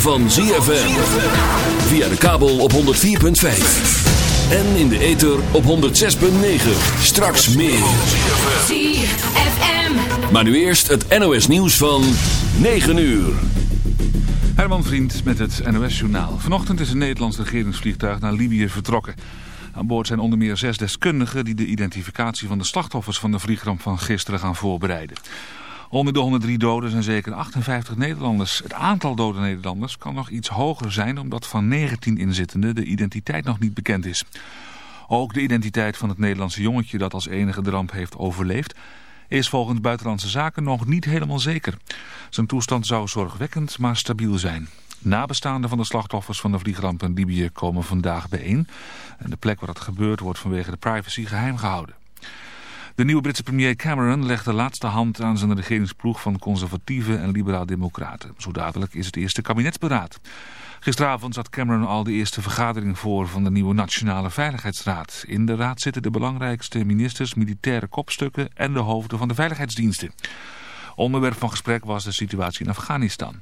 van ZFM. Via de kabel op 104.5. En in de ether op 106.9. Straks meer. ZFM. Maar nu eerst het NOS nieuws van 9 uur. Herman Vriend met het NOS-journaal. Vanochtend is een Nederlands regeringsvliegtuig naar Libië vertrokken. Aan boord zijn onder meer zes deskundigen die de identificatie van de slachtoffers van de vliegramp van gisteren gaan voorbereiden. Onder de 103 doden zijn zeker 58 Nederlanders. Het aantal dode Nederlanders kan nog iets hoger zijn omdat van 19 inzittenden de identiteit nog niet bekend is. Ook de identiteit van het Nederlandse jongetje dat als enige de ramp heeft overleefd is volgens Buitenlandse Zaken nog niet helemaal zeker. Zijn toestand zou zorgwekkend maar stabiel zijn. Nabestaanden van de slachtoffers van de vliegramp in Libië komen vandaag bijeen. En de plek waar het gebeurt wordt vanwege de privacy geheim gehouden. De nieuwe Britse premier Cameron legt de laatste hand aan zijn regeringsploeg van conservatieve en liberaal-democraten. Zo dadelijk is het eerste kabinetsberaad. Gisteravond zat Cameron al de eerste vergadering voor van de nieuwe Nationale Veiligheidsraad. In de raad zitten de belangrijkste ministers, militaire kopstukken en de hoofden van de veiligheidsdiensten. Onderwerp van gesprek was de situatie in Afghanistan.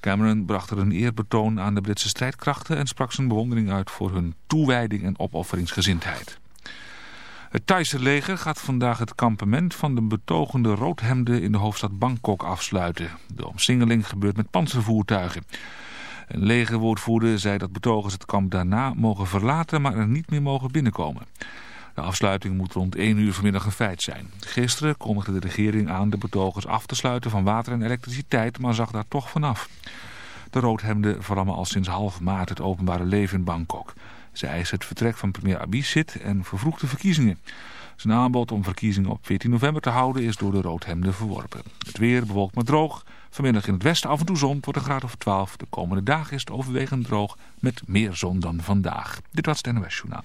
Cameron bracht er een eerbetoon aan de Britse strijdkrachten en sprak zijn bewondering uit voor hun toewijding en opofferingsgezindheid. Het Thaise leger gaat vandaag het kampement van de betogende roodhemden in de hoofdstad Bangkok afsluiten. De omsingeling gebeurt met panzervoertuigen. Een legerwoordvoerder zei dat betogers het kamp daarna mogen verlaten, maar er niet meer mogen binnenkomen. De afsluiting moet rond 1 uur vanmiddag een feit zijn. Gisteren kondigde de regering aan de betogers af te sluiten van water en elektriciteit, maar zag daar toch vanaf. De roodhemden verlammen al sinds half maart het openbare leven in Bangkok. Ze eisen het vertrek van premier Abhisit en vervroegde verkiezingen. Zijn aanbod om verkiezingen op 14 november te houden is door de roodhemden verworpen. Het weer bewolkt maar droog. Vanmiddag in het westen af en toe zon, wordt een graad of 12. De komende dagen is het overwegend droog met meer zon dan vandaag. Dit was het NOS Journaal.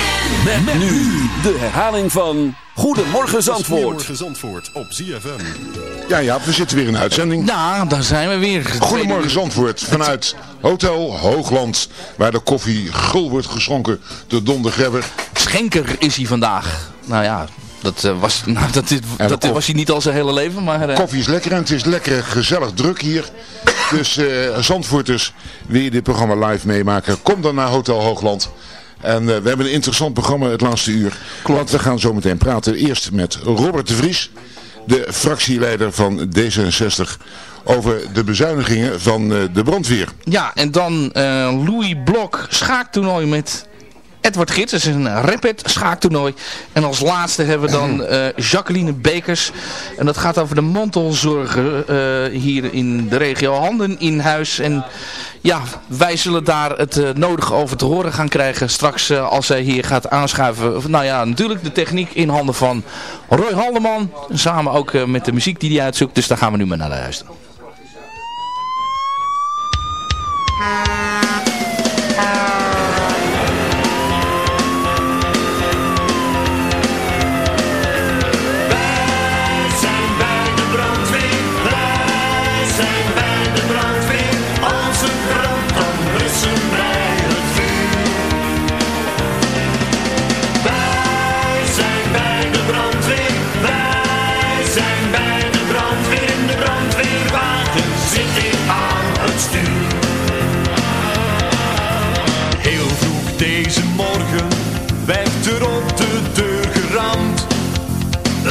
Met, met nu de herhaling van Goedemorgen Zandvoort. Goedemorgen Zandvoort op ZFM. Ja, ja, we zitten weer in de uitzending. Nou, daar zijn we weer. Goedemorgen Zandvoort vanuit Hotel Hoogland. Waar de koffie gul wordt geschonken door Don de Grebber. Schenker is hij vandaag. Nou ja, dat, eh, was, nou, dat, is- En dat was hij niet al zijn hele leven, maar... eh, Koffie is lekker en het is lekker gezellig druk hier. Dus eh Zandvoorters, wil je dit programma live meemaken? Kom dan naar Hotel Hoogland. En eh, we hebben een interessant programma het laatste uur. Want we gaan zo meteen praten. Eerst met Robert de Vries, de fractieleider van D66. Over de bezuinigingen van eh, de brandweer. Ja, en dan eh, Louis Blok schaaktoernooi met Edward Gids. Dat is een rapid schaaktoernooi. En als laatste hebben we dan eh, Jacqueline Bekers. En dat gaat over de mantelzorger eh, hier in de regio. Handen in huis. En ja, wij zullen daar het eh, nodige over te horen gaan krijgen. Straks eh, als zij hier gaat aanschuiven. Nou ja, natuurlijk de techniek in handen van Roy Haldeman. Samen ook eh, met de muziek die hij uitzoekt. Dus daar gaan we nu maar naar luisteren.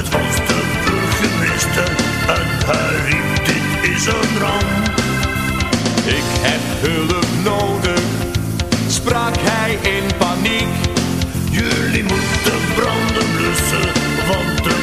Het was de burgemeester en hij riep dit is een ramp. Ik heb hulp nodig, sprak hij in paniek. Jullie moeten branden blussen, want de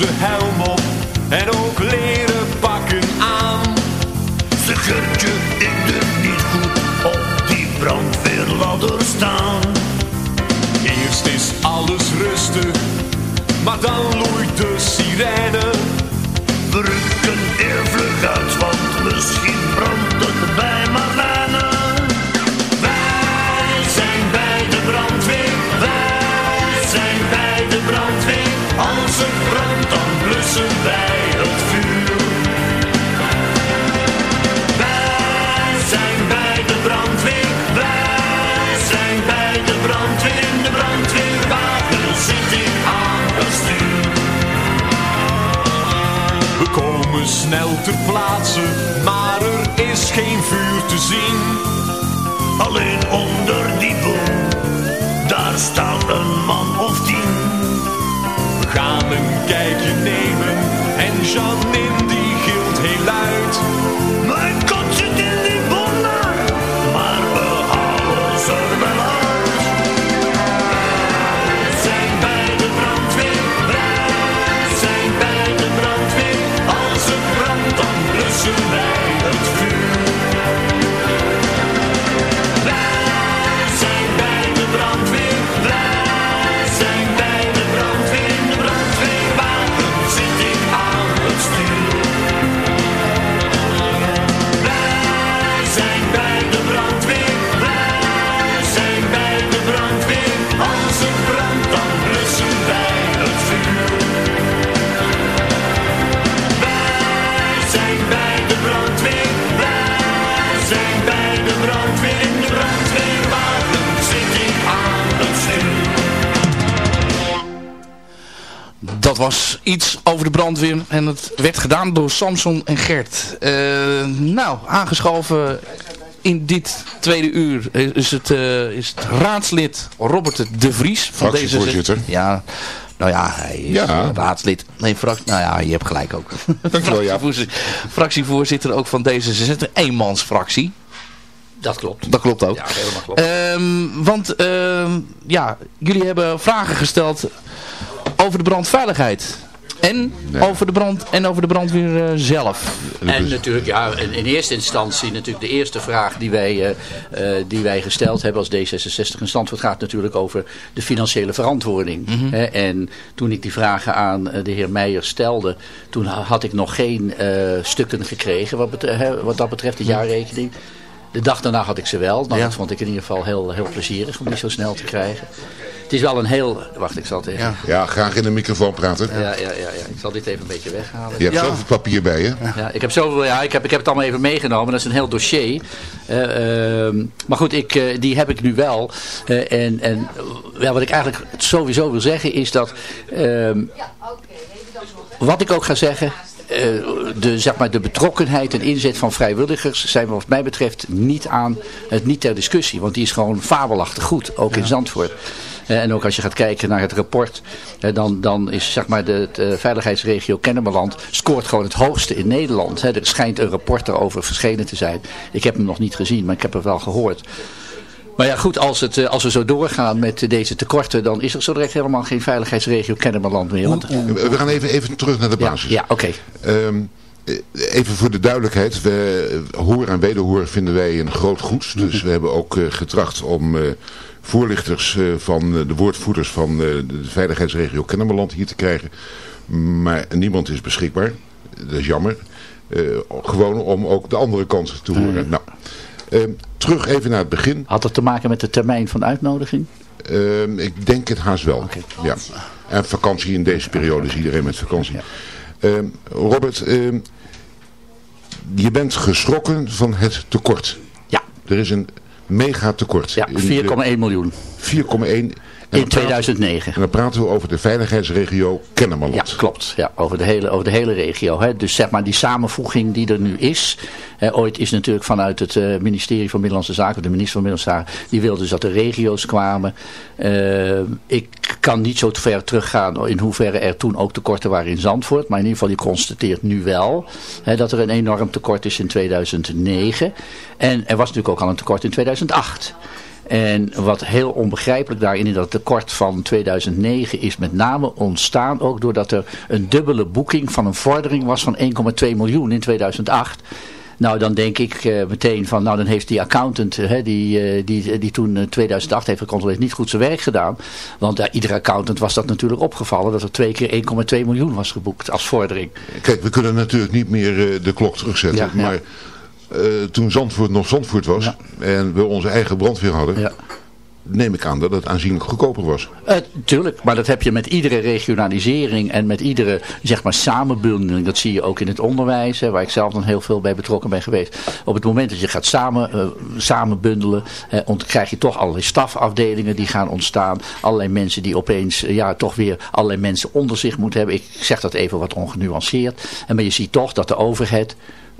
onze helm op en ook leren pakken aan. Zeg Gertje, ik durf niet goed op die brandweerladder staan. Eerst is alles rustig, maar dan loeit de sirene. We rukken er vlug uit, want misschien brandt het bij blussen wij het vuur. Wij zijn bij de brandweer, wij zijn bij de brandweer. In de brandweerwagen zit ik aan het stuur. We komen snel ter plaatse, maar er is geen vuur te zien. Alleen onder die boom, daar staat een man of tien. We gaan een kijkje en Dat was iets over de brandweer en het werd gedaan door Samson en Gert. Eh, nou, aangeschoven in dit tweede uur is het, eh, is het raadslid Robert de Vries. Van deze Fractievoorzitter. Ja, nou ja, hij is Ja. raadslid. Nee, fractie, nou ja, je hebt gelijk ook. Dankjewel, Jaap. Fractievoorzitter, fractievoorzitter ook van D66, eenmansfractie. Dat klopt. Dat klopt ook. Ja, helemaal klopt. Ehm, want ehm, ja, jullie hebben vragen gesteld over de brandveiligheid. En, Nee. over, de brand, en over de brandweer eh, zelf. En natuurlijk, ja, in, in eerste instantie natuurlijk de eerste vraag die wij, eh, eh, die wij gesteld hebben als D66 in Zandvoort gaat natuurlijk over de financiële verantwoording. Hè, en toen ik die vragen aan de heer Meijer stelde, toen ha- had ik nog geen eh, stukken gekregen wat, wat dat betreft, de jaarrekening. De dag daarna had ik ze wel. Nou, Ja. Dat vond ik in ieder geval heel, heel plezierig om die zo snel te krijgen. Het is wel een heel... Wacht, ik zal het even... Ja. Ja, graag in de microfoon praten. Ja, ja, ja, ja. Ik zal dit even een beetje weghalen. Je hebt Ja. zoveel papier bij je. Ja, ik heb zoveel, ja, ik heb, ik heb het allemaal even meegenomen. Dat is een heel dossier. Eh, ehm, maar goed, ik, eh, die heb ik nu wel. Eh, en en ja, wat ik eigenlijk sowieso wil zeggen is dat... ehm, wat ik ook ga zeggen... eh, de, zeg maar, de betrokkenheid en inzet van vrijwilligers zijn wat mij betreft niet aan het niet ter discussie. Want die is gewoon fabelachtig goed, ook in Zandvoort. Eh, En ook als je gaat kijken naar het rapport, eh, dan, dan is zeg maar de, de veiligheidsregio Kennemerland scoort gewoon het hoogste in Nederland. Hè. Er schijnt een rapport daarover verschenen te zijn. Ik heb hem nog niet gezien, maar ik heb het wel gehoord. Maar ja goed, als, het, eh, als we zo doorgaan met deze tekorten, dan is er zo direct helemaal geen veiligheidsregio Kennemerland meer. Want, We gaan even, even terug naar de basis. ja oké. Ehm, eh, even voor de duidelijkheid. We, hoor en wederhoor vinden wij een groot goed. Dus we hebben ook eh, getracht om voorlichters van de woordvoerders van de veiligheidsregio Kennemerland hier te krijgen. Maar niemand is beschikbaar. Dat is jammer. Gewoon om ook de andere kant te horen. Nou, terug even naar het begin. Had dat te maken met de termijn van uitnodiging? Ehm, ik denk het haast wel. Ja. En vakantie in deze periode is iedereen met vakantie. Ehm, Robert, ehm, je bent geschrokken van het tekort. Ja. Er is een mega tekort. Ja, 4,1 miljoen. 4,1 in 2009. En dan praten we over de veiligheidsregio Kennemerland. Ja, klopt. Ja, over, de hele, over de hele regio. Hè. Dus zeg maar die samenvoeging die er nu is. Hè, ooit is natuurlijk vanuit het uh, ministerie van Middellandse Zaken, de minister van Middellandse Zaken, die wilde dus dat de regio's kwamen. Uh, ik kan niet zo ver teruggaan in hoeverre er toen ook tekorten waren in Zandvoort. Maar in ieder geval, je constateert nu wel hè, dat er een enorm tekort is in 2009. En er was natuurlijk ook al een tekort in 2008. En wat heel onbegrijpelijk daarin in dat tekort van 2009 is met name ontstaan ook doordat er een dubbele boeking van een vordering was van 1,2 miljoen in 2008. Nou, dan denk ik uh, meteen van, nou dan heeft die accountant uh, die, uh, die, die toen 2008 heeft gecontroleerd niet goed zijn werk gedaan. Want iedere accountant was dat natuurlijk opgevallen dat er twee keer 1,2 miljoen was geboekt als vordering. Kijk, we kunnen natuurlijk niet meer de klok terugzetten, Ja, ja. Maar toen Zandvoort nog Zandvoort was en we onze eigen brandweer hadden, Ja. neem ik aan dat het aanzienlijk goedkoper was. Uh, tuurlijk, maar dat heb je met iedere regionalisering en met iedere zeg maar samenbundeling. Dat zie je ook in het onderwijs, hè, waar ik zelf dan heel veel bij betrokken ben geweest. Op het moment dat je gaat samen, uh, samenbundelen, krijg je toch allerlei stafafdelingen die gaan ontstaan. Allerlei mensen die opeens ja, toch weer allerlei mensen onder zich moeten hebben. Ik zeg dat even wat ongenuanceerd. En maar je ziet toch dat de overheid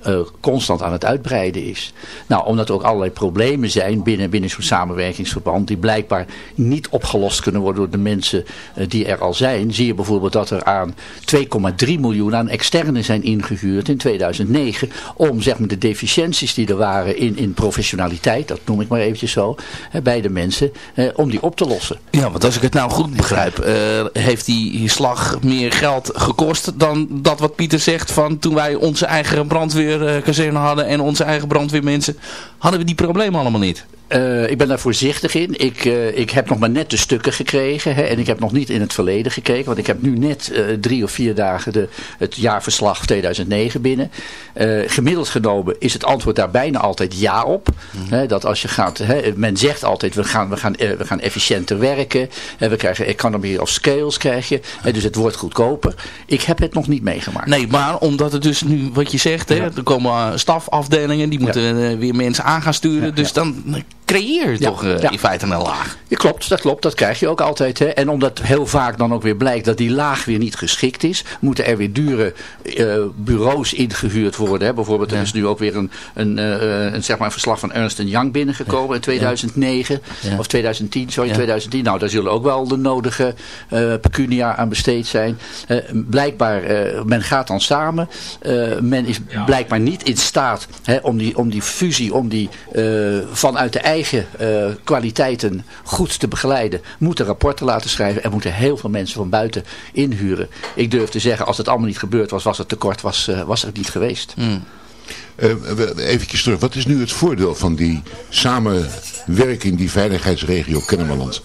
uh, constant aan het uitbreiden is. Nou, omdat er ook allerlei problemen zijn binnen, binnen zo'n samenwerkingsverband die blijkbaar niet opgelost kunnen worden door de mensen uh, die er al zijn. Zie je bijvoorbeeld dat er aan 2,3 miljoen aan externen zijn ingehuurd in 2009 om zeg maar de deficienties die er waren in, in professionaliteit, dat noem ik maar eventjes zo, bij de mensen, eh, om die op te lossen. Ja, want als ik het nou goed begrijp, heeft die slag meer geld gekost dan dat wat Pieter zegt van toen wij onze eigen brandweer kazerne hadden en onze eigen brandweermensen, hadden we die problemen allemaal niet. Uh, ik ben daar voorzichtig in. Ik, uh, ik heb nog maar net de stukken gekregen. Hè, en ik heb nog niet in het verleden gekeken. Want ik heb nu net uh, drie of vier dagen de, het jaarverslag 2009 binnen. gemiddeld genomen is het antwoord daar bijna altijd ja op. Mm. Hè, dat als je gaat, hè, men zegt altijd we gaan, we gaan, we gaan efficiënter werken. Hè, we krijgen economy of scales krijg je. Hè, dus het wordt goedkoper. Ik heb het nog niet meegemaakt. Nee, maar omdat het dus nu wat je zegt. Hè, ja. Er komen stafafdelingen die moeten ja. weer mensen aan gaan sturen. Ja, dus dan creëer je Ja, toch uh, ja. in feite een laag. Ja, klopt, dat klopt. Dat krijg je ook altijd. Hè. En omdat heel vaak dan ook weer blijkt dat die laag weer niet geschikt is, moeten er weer dure uh, bureaus ingehuurd worden. Hè. Bijvoorbeeld, er is nu ook weer een, een, uh, een, zeg maar een verslag van Ernst Young binnengekomen in 2009. Of 2010, sorry, 2010. Nou, daar zullen ook wel de nodige pecunia aan besteed zijn. blijkbaar, men gaat dan samen. men is blijkbaar niet in staat hè, om, die, om die fusie, om die vanuit de eigen uh, kwaliteiten goed te begeleiden, moeten rapporten laten schrijven en moeten heel veel mensen van buiten inhuren. Ik durf te zeggen, als het allemaal niet gebeurd was, was het tekort was, uh, was er niet geweest. Mm. Uh, eventjes terug, wat is nu het voordeel van die samenwerking, die veiligheidsregio Kennemerland?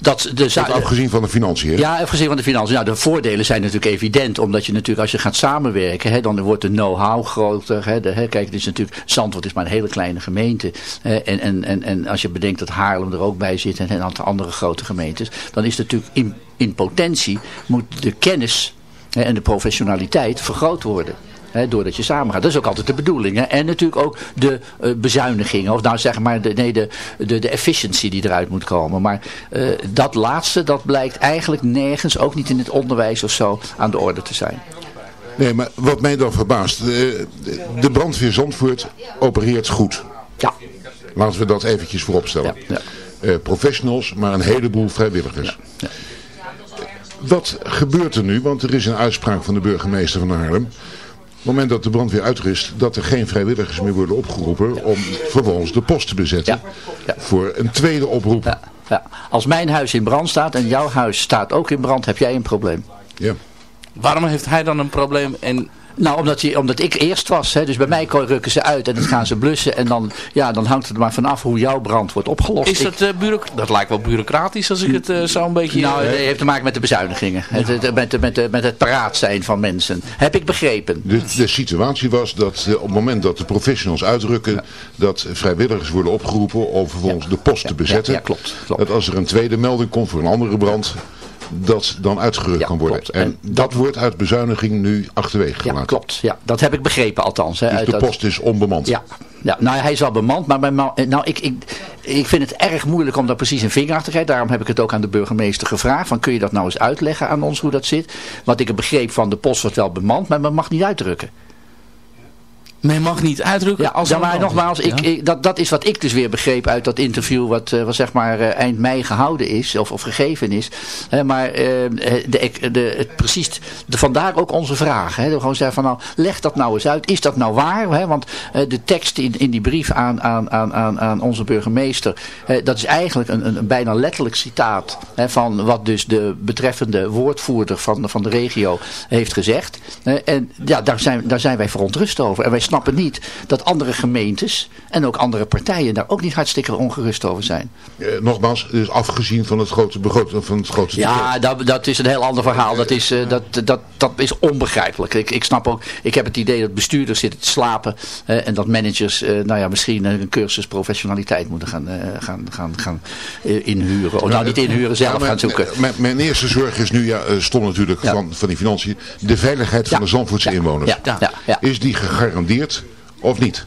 Dat de afgezien van de financiën. Ja, afgezien van de financiën. Nou, de voordelen zijn natuurlijk evident. Omdat je natuurlijk, als je gaat samenwerken, hè, dan wordt de know-how groter. Hè, de, hè, kijk, het is natuurlijk, Zandvoort is maar een hele kleine gemeente. Hè, en, en, en, en als je bedenkt dat Haarlem er ook bij zit en een aantal andere grote gemeentes. Dan is het natuurlijk in, in potentie, moet de kennis hè, en de professionaliteit vergroot worden. Doordat je samen gaat. Dat is ook altijd de bedoeling. Hè? En natuurlijk ook de uh, bezuinigingen. Of nou zeg maar de, nee, de, de, de efficiency die eruit moet komen. Maar uh, dat laatste, dat blijkt eigenlijk nergens, ook niet in het onderwijs of zo, aan de orde te zijn. Nee, maar wat mij dan verbaast. De, de brandweer Zandvoort opereert goed. Ja. Laten we dat eventjes vooropstellen. Ja, ja. Uh, professionals, maar een heleboel vrijwilligers. Ja, wat gebeurt er nu? Want er is een uitspraak van de burgemeester van Haarlem. Op het moment dat de brandweer uitrust, dat er geen vrijwilligers meer worden opgeroepen ja. om vervolgens de post te bezetten ja. Ja. voor een tweede oproep. Ja. Ja. Als mijn huis in brand staat en jouw huis staat ook in brand, heb jij een probleem. Ja. Waarom heeft hij dan een probleem en nou, omdat, die, omdat ik eerst was. Hè. Dus bij mij rukken ze uit en dan gaan ze blussen. En dan, ja, dan hangt het er maar vanaf hoe jouw brand wordt opgelost. Is dat, uh, dat lijkt wel bureaucratisch als ik het uh, zo een beetje... Nou, het heeft te maken met de bezuinigingen. Ja. Het, het, met, met, met het paraat zijn van mensen. Heb ik begrepen. De, de situatie was dat uh, op het moment dat de professionals uitrukken... Ja. dat vrijwilligers worden opgeroepen om vervolgens ja. de post te bezetten. Ja, klopt, klopt. Dat als er een tweede melding komt voor een andere brand dat dan uitgerukt kan worden. klopt. En, En dat wordt uit bezuiniging nu achterwege Ja, gelaten. klopt. Ja, dat heb ik begrepen althans. Hè, Dus uit de dat- post is onbemand. Ja, ja, nou hij is wel bemand, maar bij nou, ik, ik, ik vind het erg moeilijk om daar precies een vinger achter te krijgen. Daarom heb ik het ook aan de burgemeester gevraagd. Van, kun je dat nou eens uitleggen aan ons hoe dat zit? Want ik heb begrepen van de post wordt wel bemand, maar men mag niet uitdrukken. Men mag niet uitdrukken Ja, als ja, maar nogmaals, ik, Ja. ik- dat, dat is wat ik dus weer begreep uit dat interview wat, eh, wat zeg maar eh, eind mei gehouden is, of, of gegeven is. Maar eh, de, de, het, precies, de, vandaar ook onze vraag. Hè, gewoon zeggen van nou, leg dat nou eens uit. Is dat nou waar? Hè, want de tekst in, in die brief aan, aan, aan, aan, aan onze burgemeester, dat is eigenlijk een, een, een bijna letterlijk citaat hè, van wat dus de betreffende woordvoerder van, de- van de regio heeft gezegd. En ja, daar zijn, daar zijn wij verontrust over. En wij snappen niet dat andere gemeentes en ook andere partijen daar ook niet hartstikke ongerust over zijn. Eh, nogmaals, dus afgezien van het grote begroting van het grote Ja, dat, dat is een heel ander verhaal. Dat is, eh, dat, dat, dat is onbegrijpelijk. Ik, ik snap ook, ik heb het idee dat bestuurders zitten te slapen eh, en dat managers eh, nou ja, misschien een cursus professionaliteit moeten gaan, gaan, gaan, gaan inhuren. Of nou niet inhuren, zelf Ja, maar gaan zoeken. Mijn, mijn eerste zorg is nu, ja, stond natuurlijk van, van die financiën, de veiligheid van de Zandvoortse inwoners. Ja, ja, ja. Is die gegarandeerd of niet?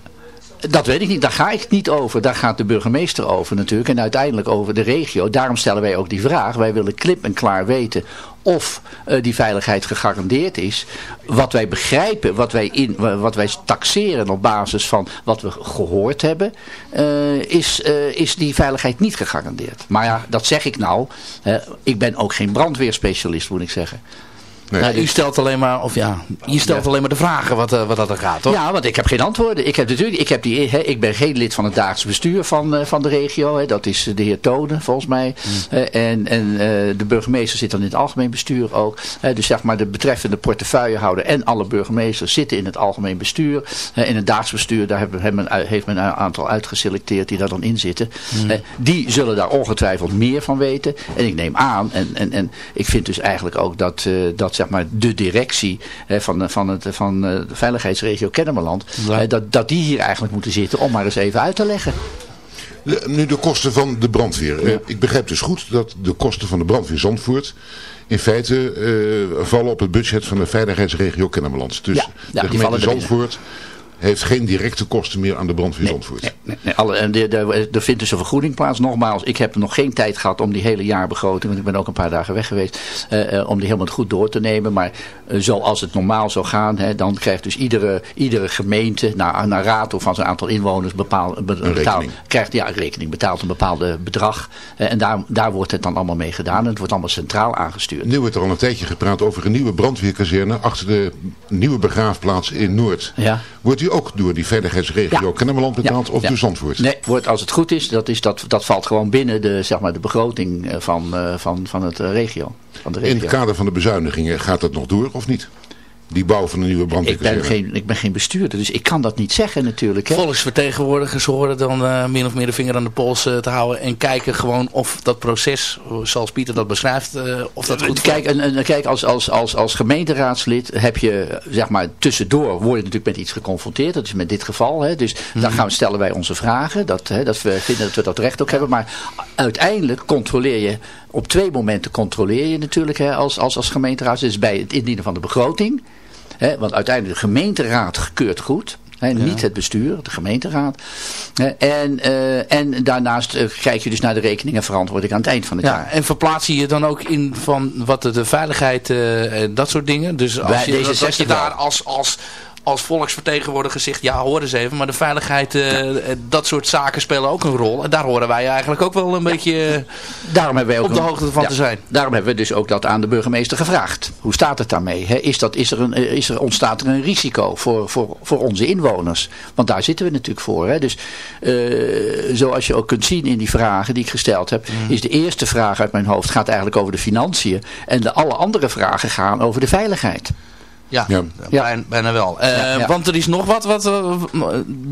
Dat weet ik niet, daar ga ik niet over. Daar gaat de burgemeester over natuurlijk. En uiteindelijk over de regio. Daarom stellen wij ook die vraag. Wij willen klip en klaar weten of eh, die veiligheid gegarandeerd is. Wat wij begrijpen, wat wij, in, wat wij taxeren op basis van wat we gehoord hebben, eh, is, eh, is die veiligheid niet gegarandeerd. Maar ja, dat zeg ik nou. Ik ben ook geen brandweerspecialist, moet ik zeggen. Nou, u stelt alleen maar, of ja, je stelt alleen maar de vragen wat, eh, wat dat er gaat, toch? Ja, want ik heb geen antwoorden. Ik, heb natuurlijk, ik, heb die, ik ben geen lid van het dagelijks bestuur van, eh, van de regio. Dat is de heer Tonen, volgens mij. Eh, en en de burgemeester zit dan in het algemeen bestuur ook. Dus zeg maar de betreffende portefeuillehouder en alle burgemeesters zitten in het algemeen bestuur. In het dagelijks bestuur daar hebben, hebben heeft men een aantal uitgeselecteerd die daar dan in zitten. Eh, die zullen daar ongetwijfeld meer van weten. En ik neem aan, en, en, en ik vind dus eigenlijk ook dat, dat zeg maar de directie hè, van, van, het, van eh, de veiligheidsregio Kennemerland, Ja. dat, dat die hier eigenlijk moeten zitten om maar eens even uit te leggen. De- nu de kosten van de brandweer. Eh, Ik begrijp dus goed dat de kosten van de brandweer Zandvoort in feite eh, vallen op het budget van de veiligheidsregio Kennemerland. Dus Ja, ja, de die gemeente. Zandvoort heeft geen directe kosten meer aan de brandweer Zandvoort. Nee, nee, alle, en er vindt dus een vergoeding plaats. Nogmaals, ik heb nog geen tijd gehad om die hele jaarbegroting, want ik ben ook een paar dagen weg geweest, eh, eh, om die helemaal goed door te nemen. Maar eh, zoals het normaal zou gaan, hè, dan krijgt dus iedere, iedere gemeente, naar, naar raad of van zijn aantal inwoners, bepaal, be- rekening. krijgt ja, een rekening, betaalt een bepaalde bedrag. En daar, daar wordt het dan allemaal mee gedaan. En het wordt allemaal centraal aangestuurd. Nu wordt er al een tijdje gepraat over een nieuwe brandweerkazerne achter de nieuwe begraafplaats in Noord. Ja. Wordt die ook door die veiligheidsregio Ja. Kennemerland betaald Ja, of ja. door Zandvoort? Nee, wordt, als het goed is, dat, is dat, dat valt gewoon binnen de, zeg maar, de begroting eh, van, eh, van, van, het, eh, regio, van de regio. In het kader van de bezuinigingen gaat dat nog door of niet? Die bouw van een nieuwe Ik brandweerkazerne. ben, geen, ik ben geen bestuurder, dus ik kan dat niet zeggen natuurlijk. Hè. Volksvertegenwoordigers horen dan eh, min of meer de vinger aan de pols eh, te houden en kijken gewoon of dat proces, zoals Pieter dat beschrijft, eh, of dat goed Kijk, en, en, kijk als, als, als, als gemeenteraadslid heb je, zeg maar, tussendoor word je natuurlijk met iets geconfronteerd. Dat is met dit geval. Hè. Dus dan gaan we, stellen wij onze vragen. Dat, hè, dat we vinden dat we dat recht ook hebben. Maar uiteindelijk controleer je, op twee momenten controleer je natuurlijk hè, als, als, als gemeenteraad. Dus bij het indienen van de begroting. Hè, want uiteindelijk de gemeenteraad keurt goed. Hè, Niet het bestuur, de gemeenteraad. En, eh, en daarnaast eh, kijk je dus naar de rekening en verantwoording aan het eind van het Ja, jaar. en verplaats je je dan ook in van wat de, de veiligheid, eh, en dat soort dingen? Dus als Bij je, dat, dat D66 je daar als, als, als volksvertegenwoordiger zegt, ja hoor eens even, maar de veiligheid, eh, eh, dat soort zaken spelen ook een rol. En daar horen wij eigenlijk ook wel een beetje eh, Daarom hebben wij ook op de hoogte van ja, te zijn. Daarom hebben we dus ook dat aan de burgemeester gevraagd. Hoe staat het daarmee? Is dat, is er een, is er, ontstaat er een risico voor, voor, voor onze inwoners? Want daar zitten we natuurlijk voor. Hè? Dus zoals je ook kunt zien in die vragen die ik gesteld heb, Mhm. is de eerste vraag uit mijn hoofd gaat eigenlijk over de financiën. En de alle andere vragen gaan over de veiligheid. Ja, Ja. Bijna, bijna wel. Eh, Ja, ja. Want er is nog wat, wat eh,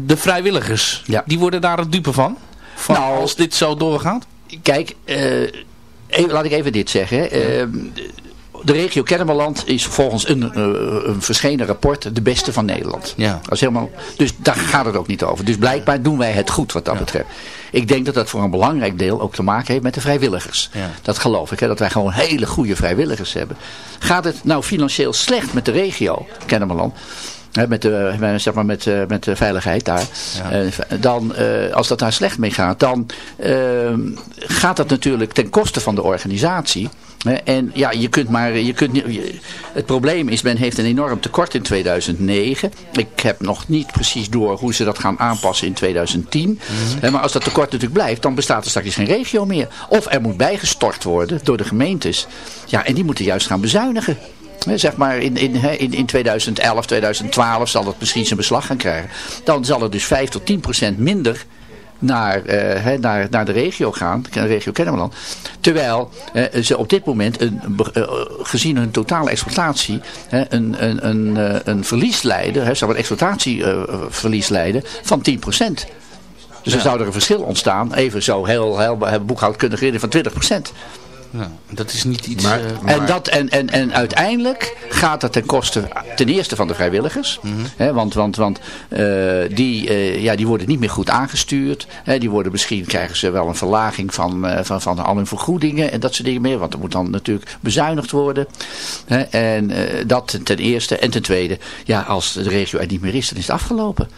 de vrijwilligers, Ja. die worden daar het dupe van? van Nou, als dit zo doorgaat? Kijk, eh, even, laat ik even dit zeggen. hè. Eh, de regio Kennemerland is volgens een, een verschenen rapport de beste van Nederland. Ja. Dat is helemaal, dus daar gaat het ook niet over. Dus blijkbaar doen wij het goed wat dat betreft. Ik denk dat dat voor een belangrijk deel ook te maken heeft met de vrijwilligers. Ja. Dat geloof ik, hè, dat wij gewoon hele goede vrijwilligers hebben. Gaat het nou financieel slecht met de regio Kennemerland? Hè, met, de, met, zeg maar met, eh, met de veiligheid daar. Eh, dan, eh, als dat daar slecht mee gaat, dan eh, gaat dat natuurlijk ten koste van de organisatie. En ja, je kunt maar, je kunt je- het probleem is, men heeft een enorm tekort in 2009. Ik heb nog niet precies door hoe ze dat gaan aanpassen in 2010. Hè, maar als dat tekort natuurlijk blijft, dan bestaat er straks geen regio meer. Of er moet bijgestort worden door de gemeentes. Ja, en die moeten juist gaan bezuinigen. Zeg maar in, in, in, in 2011, 2012 zal het misschien zijn beslag gaan krijgen. Dan zal er dus 5 tot 10 procent minder naar, eh, naar, naar de regio gaan, de regio Kennemerland. Terwijl eh, ze op dit moment, een, eh, gezien hun totale exploitatie, een, een, een, een verlies leiden, hè, zou een exploitatieverlies leiden van 10 procent. Dus er zou er een verschil ontstaan, even zo heel, heel, boekhoudkundig reden van 20 procent. Ja, dat is niet iets... Maar- eh, En, dat, en, en, en uiteindelijk gaat dat ten koste ten eerste van de vrijwilligers. hè, want want, want eh, die, eh, ja, die worden niet meer goed aangestuurd. Hè, die worden misschien krijgen ze wel een verlaging van, eh, van, van al hun vergoedingen en dat soort dingen meer. Want er moet dan natuurlijk bezuinigd worden. Hè, en eh, dat ten eerste. En ten tweede, ja, als de regio er niet meer is, dan is het afgelopen.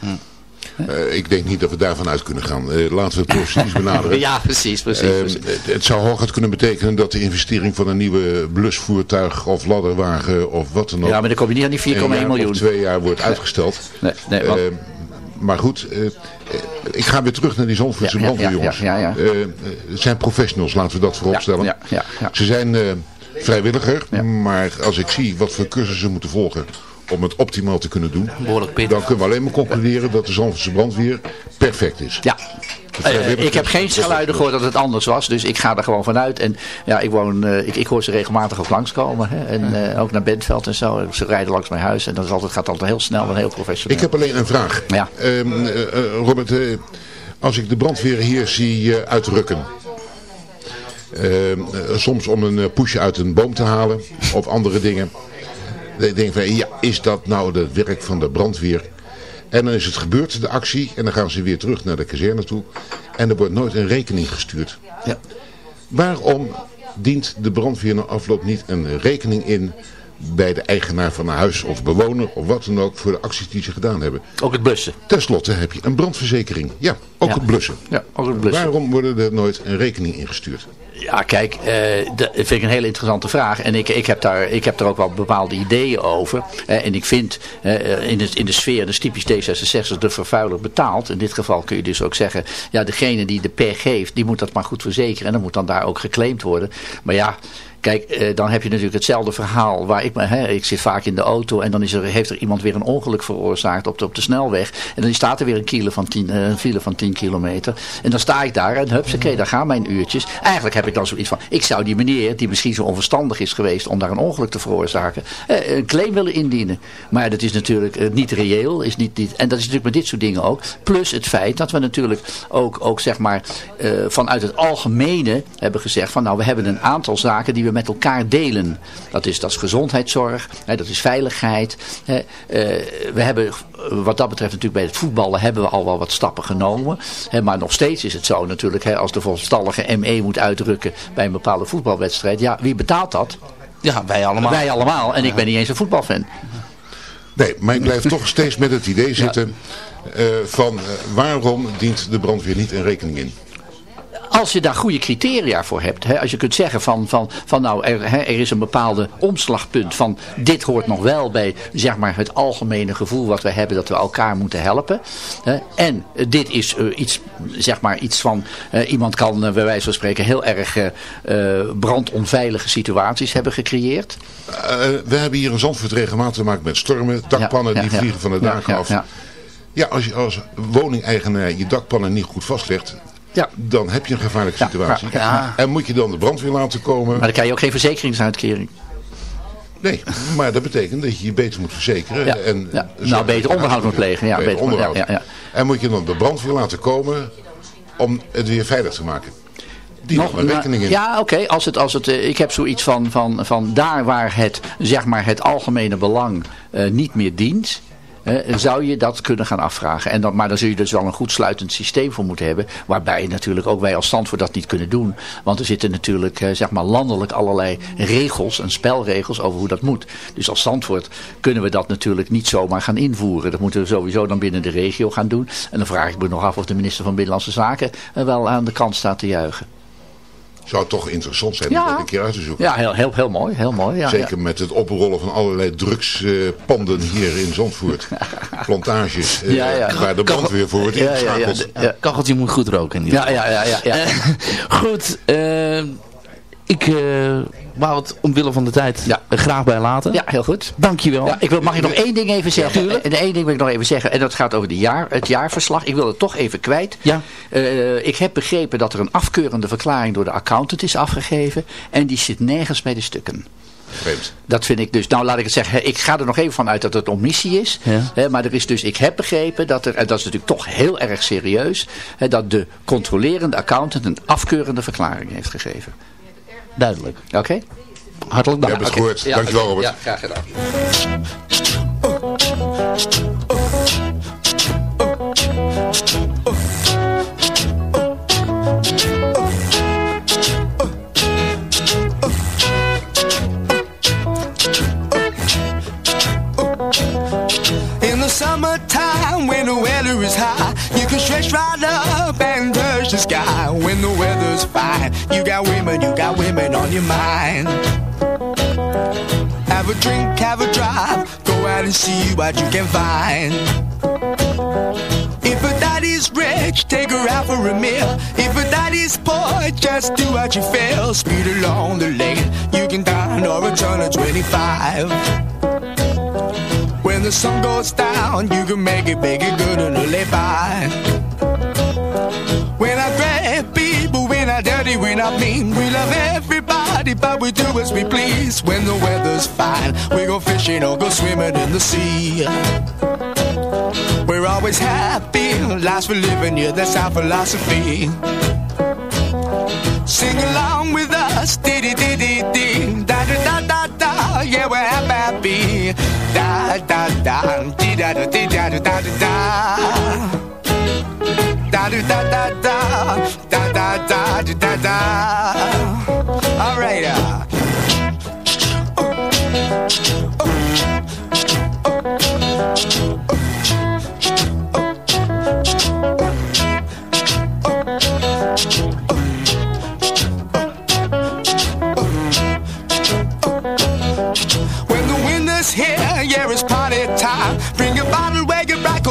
Eh, ik denk niet dat we daarvan uit kunnen gaan. Eh, laten we het precies benaderen. Ja, precies, precies. Ehm, precies. het, zou hooguit kunnen betekenen dat de investering van een nieuwe blusvoertuig of ladderwagen of wat dan ook. Ja, maar dan kom je niet aan die 4,1 een jaar miljoen. Twee jaar wordt uitgesteld. Nee, nee, want- Ehm, maar goed, eh, ik ga weer terug naar die Zandvoortse Ja, ja, brandweerjongens. ja, ja, ja. Eh, het zijn professionals, laten we dat vooropstellen. Ja, ja, ja. Ze zijn vrijwilliger, maar als ik zie wat voor cursussen ze moeten volgen om het optimaal te kunnen doen, Behoorlijk pittig. dan kunnen we alleen maar concluderen dat de Zandvoortse brandweer perfect is. Ja. Eh, ik heb geen geluiden gehoord dat het anders was, dus ik ga er gewoon vanuit. En ja, ik, woon, eh, ik, ik hoor ze regelmatig ook langskomen. Hè, en eh, ook naar Bentveld en zo. Ze rijden langs mijn huis en dat is altijd, gaat altijd heel snel en heel professioneel. Ik heb alleen een vraag. Ja. Ehm, eh, eh, Robert, als ik de brandweer hier zie uitrukken. ehm, eh, soms om een poesje uit een boom te halen of andere dingen. Dan denk ik van, ja, is dat nou het werk van de brandweer? En dan is het gebeurd, de actie, en dan gaan ze weer terug naar de kazerne toe. En er wordt nooit een rekening gestuurd. Ja. Waarom dient de brandweer na afloop niet een rekening in bij de eigenaar van een huis of bewoner of wat dan ook voor de acties die ze gedaan hebben? Ook het blussen. Ten slotte heb je een brandverzekering. Ja, ook Ja. het blussen. Ja, ook het blussen. Waarom worden er nooit een rekening ingestuurd? Ja, kijk, eh, dat vind ik een hele interessante vraag. En ik, ik, heb, daar, ik heb daar ook wel bepaalde ideeën over. Eh, en ik vind eh, in, de, in de sfeer, dat is typisch D66, de vervuiler betaalt. In dit geval kun je dus ook zeggen, ja, degene die de per geeft, die moet dat maar goed verzekeren. En dan moet dan daar ook geclaimd worden. Maar ja... Kijk, eh, dan heb je natuurlijk hetzelfde verhaal. Waar ik, me, hè, ik zit vaak in de auto en dan is er, heeft er iemand weer een ongeluk veroorzaakt op de, op de snelweg. En dan staat er weer een, kilo van 10, eh, een file van 10 kilometer. En dan sta ik daar en hupsakee, daar gaan mijn uurtjes. Eigenlijk heb ik dan zoiets van, ik zou die meneer, die misschien zo onverstandig is geweest om daar een ongeluk te veroorzaken, eh, een claim willen indienen. Maar dat is natuurlijk niet reëel. Is niet, niet, en dat is natuurlijk met dit soort dingen ook. Plus het feit dat we natuurlijk ook, ook zeg maar, vanuit het algemene hebben gezegd van nou, we hebben een aantal zaken die we met elkaar delen. Dat is, dat is gezondheidszorg, hè, dat is veiligheid. Hè. Eh, we hebben wat dat betreft natuurlijk bij het voetballen hebben we al wel wat stappen genomen. Hè, maar nog steeds is het zo natuurlijk, hè, als de volstallige ME moet uitrukken bij een bepaalde voetbalwedstrijd. Ja, wie betaalt dat? Ja, wij allemaal. Wij allemaal. En ik ben niet eens een voetbalfan. Nee, maar ik blijf toch steeds met het idee zitten eh, van eh, waarom dient de brandweer niet een rekening in? Als je daar goede criteria voor hebt. Hè, als je kunt zeggen van, van, van nou er, hè, er is een bepaalde omslagpunt van dit hoort nog wel bij zeg maar, het algemene gevoel wat we hebben dat we elkaar moeten helpen. Hè, en dit is eh, iets, zeg maar, iets van eh, iemand kan eh, bij wijze van spreken heel erg brandonveilige situaties hebben gecreëerd. We hebben hier in Zandvoort regelmatig te maken met stormen, dakpannen Ja, die ja. vliegen van de daken ja, af. ja. Ja, als je als woningeigenaar je dakpannen niet goed vastlegt, Ja. dan heb je een gevaarlijke situatie. ja. En moet je dan de brandweer laten komen? Maar dan krijg je ook geen verzekeringsuitkering. Nee, maar dat betekent dat je je beter moet verzekeren. Ja, En ja. Nou, beter onderhoud moet plegen. Ja, beter onderhoud. ja. En moet je dan de brandweer laten komen om het weer veilig te maken? Die nog een rekening in. Ja, oké. als het, als het, eh, ik heb zoiets van, van, van daar waar het, zeg maar, het algemene belang eh, niet meer dient... zou je dat kunnen gaan afvragen. En dan, maar dan zul je dus wel een goed sluitend systeem voor moeten hebben. Waarbij natuurlijk ook wij als Zandvoort dat niet kunnen doen. Want er zitten natuurlijk eh, zeg maar landelijk allerlei regels en spelregels over hoe dat moet. Dus als Zandvoort kunnen we dat natuurlijk niet zomaar gaan invoeren. Dat moeten we sowieso dan binnen de regio gaan doen. En dan vraag ik me nog af of de minister van Binnenlandse Zaken eh, wel aan de kant staat te juichen. Zou het toch interessant zijn om Ja. dat een keer uit te zoeken. Ja, heel, heel, heel mooi. Heel mooi ja, Zeker ja. met het oprollen van allerlei drugspanden hier in Zandvoort. Plantages, eh, Ja, ja. waar de brandweer voor wordt Ja, ja, ja. ingeschakeld. Ja, kacheltje moet goed roken. Ja, ja, ja, ja, ja. Goed, eh, ik eh wou het omwille van de tijd er graag bij laten. Ja, heel goed. Dankjewel. Ja, ik wil, mag ik nog één ding even zeggen? en één ding wil ik nog even zeggen. En dat gaat over de jaar, het jaarverslag. Ik wil het toch even kwijt. Ja. Eh, ik heb begrepen dat er een afkeurende verklaring door de accountant is afgegeven. En die zit nergens bij de stukken. Vreemd. Dat vind ik dus, nou laat ik het zeggen, ik ga er nog even van uit dat het omissie is. Ja. Hè, maar er is dus, ik heb begrepen dat er, en dat is natuurlijk toch heel erg serieus, hè, dat de controlerende accountant een afkeurende verklaring heeft gegeven. Duidelijk. Oké? Hartelijk We dank. hebben het gehoord. Ja, Dankjewel Robert. Ja, graag gedaan. In the summertime when the weather is high, you can stretch right up and touch the sky. When the weather's fine, you got women, you got women on your mind. Have a drink, have a drive, go out and see what you can find. If a daddy's rich, take her out for a meal. If a daddy's poor, just do what you feel. Speed along the lane, you can dine or a turn of 25. When the sun goes down, you can make it big and good and live by. We're not great people, we're not dirty, we're not mean. We love everybody, but we do as we please. When the weather's fine, we go fishing or go swimming in the sea. We're always happy, life's for living, yeah, that's our philosophy. Sing along with us, dee dee dee da da da da da, yeah, we're happy. Da da da, dee da da dee da da da da. Da da da da da,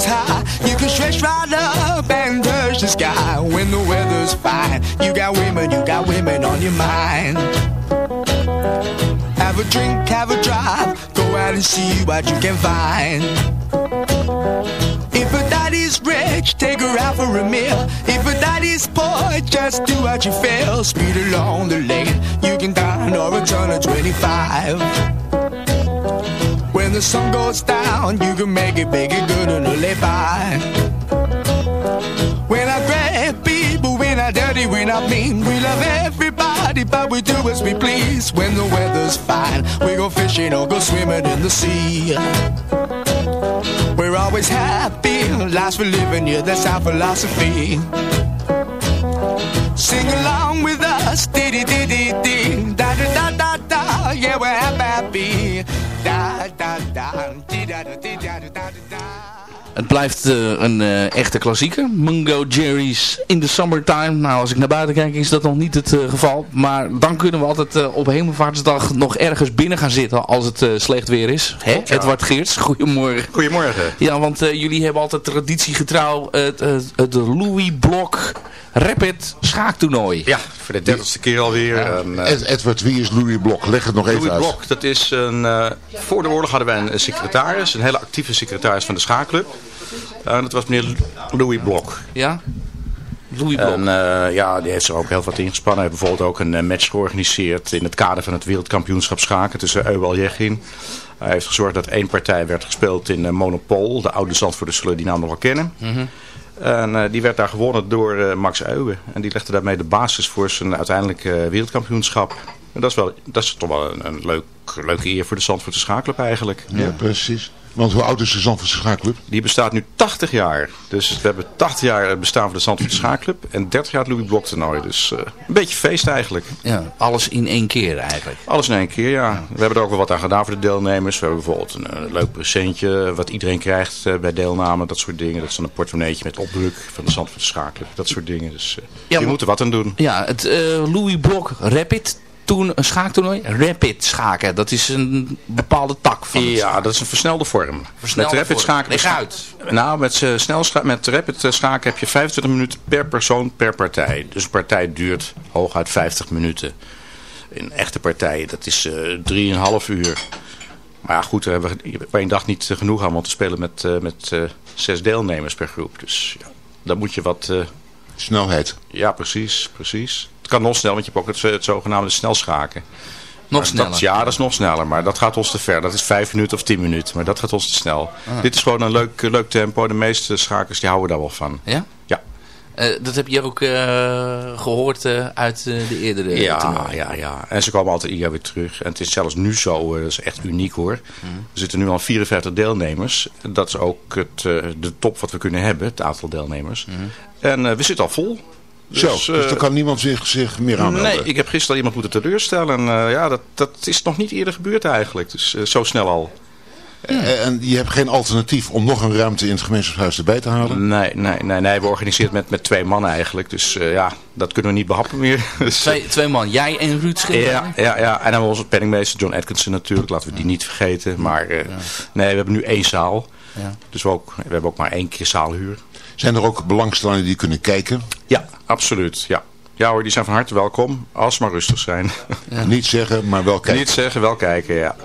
Is high, you can stretch right up and touch the sky. When the weather's fine, you got women, you got women on your mind. Have a drink, have a drive, go out and see what you can find. If a daddy's rich, take her out for a meal. If a daddy's poor, just do what you feel. Speed along the lane, you can dine or a turn of 25. When the sun goes down, you can make it big and good and live by. We're not people, when I dirty, when I mean. We love everybody, but we do as we please. When the weather's fine, we go fishing or go swimming in the sea. We're always happy, life's for living, yeah, that's our philosophy. Sing along with us, dee dee dee dee dee, da da da da da, yeah, we're happy. Het blijft eh, een eh, echte klassieker. Mungo Jerry's in the Summertime. Nou, als ik naar buiten kijk is dat nog niet het eh, geval. Maar dan kunnen we altijd op Hemelvaartsdag nog ergens binnen gaan zitten als het slecht weer is. Hè? Ja. Edward Geerts, goedemorgen. Goedemorgen. Ja, want jullie hebben altijd traditiegetrouw het, het, het Louis Blok Rapid schaaktoernooi. Ja, voor de dertigste keer alweer. En, eh, Ed- Edward, wie is Louis Blok? Leg het nog even Louis uit. Blok, dat is een... eh, voor de oorlog hadden wij een secretaris, een hele actieve secretaris van de schaakclub. En dat was meneer Louis Blok. Ja? Louis Blok. En eh, ja, die heeft er ook heel wat ingespannen. Hij heeft bijvoorbeeld ook een eh, match georganiseerd in het kader van het wereldkampioenschap schaken tussen Eubal Jechin. Hij heeft gezorgd dat één partij werd gespeeld in eh, Monopol. De oude Zandvoorters zullen die naam nog wel kennen. Mhm. En eh, die werd daar gewonnen door Max Euwe. En die legde daarmee de basis voor zijn uiteindelijke wereldkampioenschap. En dat is, wel, dat is toch wel een, een leuk, leuke eer voor de Zandvoortse schaakclub eigenlijk. Ja, precies. Want hoe oud is de Zandvoortse Schaakclub? Die bestaat nu 80 jaar. Dus we hebben 80 jaar het bestaan van de Zandvoortse Schaakclub. En 30 jaar het Louis Blok toernooi. Dus eh, een beetje feest eigenlijk. Ja, alles in één keer eigenlijk. Alles in één keer, ja. We hebben er ook wel wat aan gedaan voor de deelnemers. We hebben bijvoorbeeld een, eh, leuk presentje wat iedereen krijgt eh, bij deelname. Dat soort dingen. Dat is dan een portemonneetje met opdruk van de Zandvoortse Schaakclub. Dat soort dingen. Dus eh Ja, je maar- moet er wat aan doen. Ja, het eh, Louis Blok Rapid toen een schaaktoernooi. Rapid schaken, dat is een bepaalde tak van het Ja, dat is een versnelde vorm. Versnelde met rapid vorm. schaken. Leg uit. Nou, met, eh, snel scha- met rapid eh, schaken heb je 25 minuten per persoon per partij. Dus een partij duurt hooguit 50 minuten. Een echte partij, dat is eh 3,5 uur. Maar ja, goed, daar hebben we op één dag niet eh, genoeg aan om te spelen met, eh, met eh, zes deelnemers per groep. Dus ja, dan moet je wat... eh, Snelheid. ja, precies, precies. Het kan nog snel, want je hebt ook het, het zogenaamde snelschaken. Nog sneller. Dat, ja, dat is nog sneller, maar dat gaat ons te ver. Dat is vijf minuten of tien minuten, maar dat gaat ons te snel. Ah. Dit is gewoon een leuk, leuk tempo. De meeste schakers die houden daar wel van. Ja? Ja. Eh, dat heb je ook eh, gehoord eh, uit eh, de eerdere Ja, ja, ja. En ze komen altijd ieder jaar weer terug. En het is zelfs nu zo, eh, dat is echt uniek hoor. Mhm. Er zitten nu al 54 deelnemers. Dat is ook het, eh, de top wat we kunnen hebben, het aantal deelnemers. Mhm. En eh, we zitten al vol. Zo, dus eh, dan kan niemand zich, zich meer aanmelden. Nee, ik heb gisteren al iemand moeten teleurstellen. En eh, ja, dat, dat is nog niet eerder gebeurd eigenlijk. Dus eh, zo snel al. Eh, En je hebt geen alternatief om nog een ruimte in het gemeenschapshuis erbij te halen? Nee, nee, nee, nee. We organiseren het met, met twee mannen eigenlijk. Dus eh, ja, dat kunnen we niet behappen meer. Dus, Twee, twee man, jij en Ruud Schilder. ja, ja, ja, en dan hebben we onze penningmeester John Atkinson natuurlijk. Laten we die niet vergeten. Maar eh, nee, we hebben nu één zaal. Ja. Dus we, ook, we hebben ook maar één keer zaalhuur. Zijn er ook belangstellenden die kunnen kijken? Ja, absoluut. Ja. ja hoor, die zijn van harte welkom. Als ze maar rustig zijn. Niet zeggen, maar wel kijken. Niet zeggen, wel kijken, ja.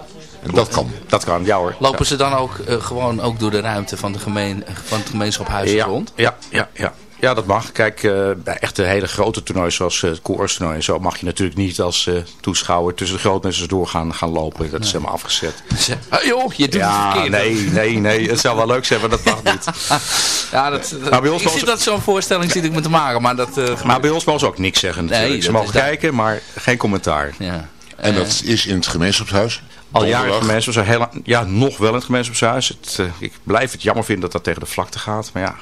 En dat kan. Dat kan, ja hoor. Lopen ze dan ook eh, gewoon ook door de ruimte van, de gemeen, van het gemeenschap Huizen ja, rond? Ja, ja, ja. Ja, dat mag. Kijk, eh, bij echte hele grote toernooien zoals eh, het koorstoernooi en zo mag je natuurlijk niet als eh, toeschouwer tussen de grootmeesters door gaan, gaan lopen. Dat is helemaal afgezet. Ah, joh, je doet het Ja, verkeerd. nee, nee, nee. Het zou wel leuk zijn, maar dat mag niet. Ja, dat, dat, Maar bij ons ik zit dat zo'n voorstelling zit ik me te maken, maar dat... eh, Maar bij ons mogen ze ook niks zeggen natuurlijk. Nee, ze mogen kijken, maar geen commentaar. ja. En dat is in het gemeenschapshuis? Al jaren Donderdag. gemeenschapshuis, heel ja, nog wel in het gemeenschapshuis. Het, eh, ik blijf het jammer vinden dat dat tegen de vlakte gaat, maar ja.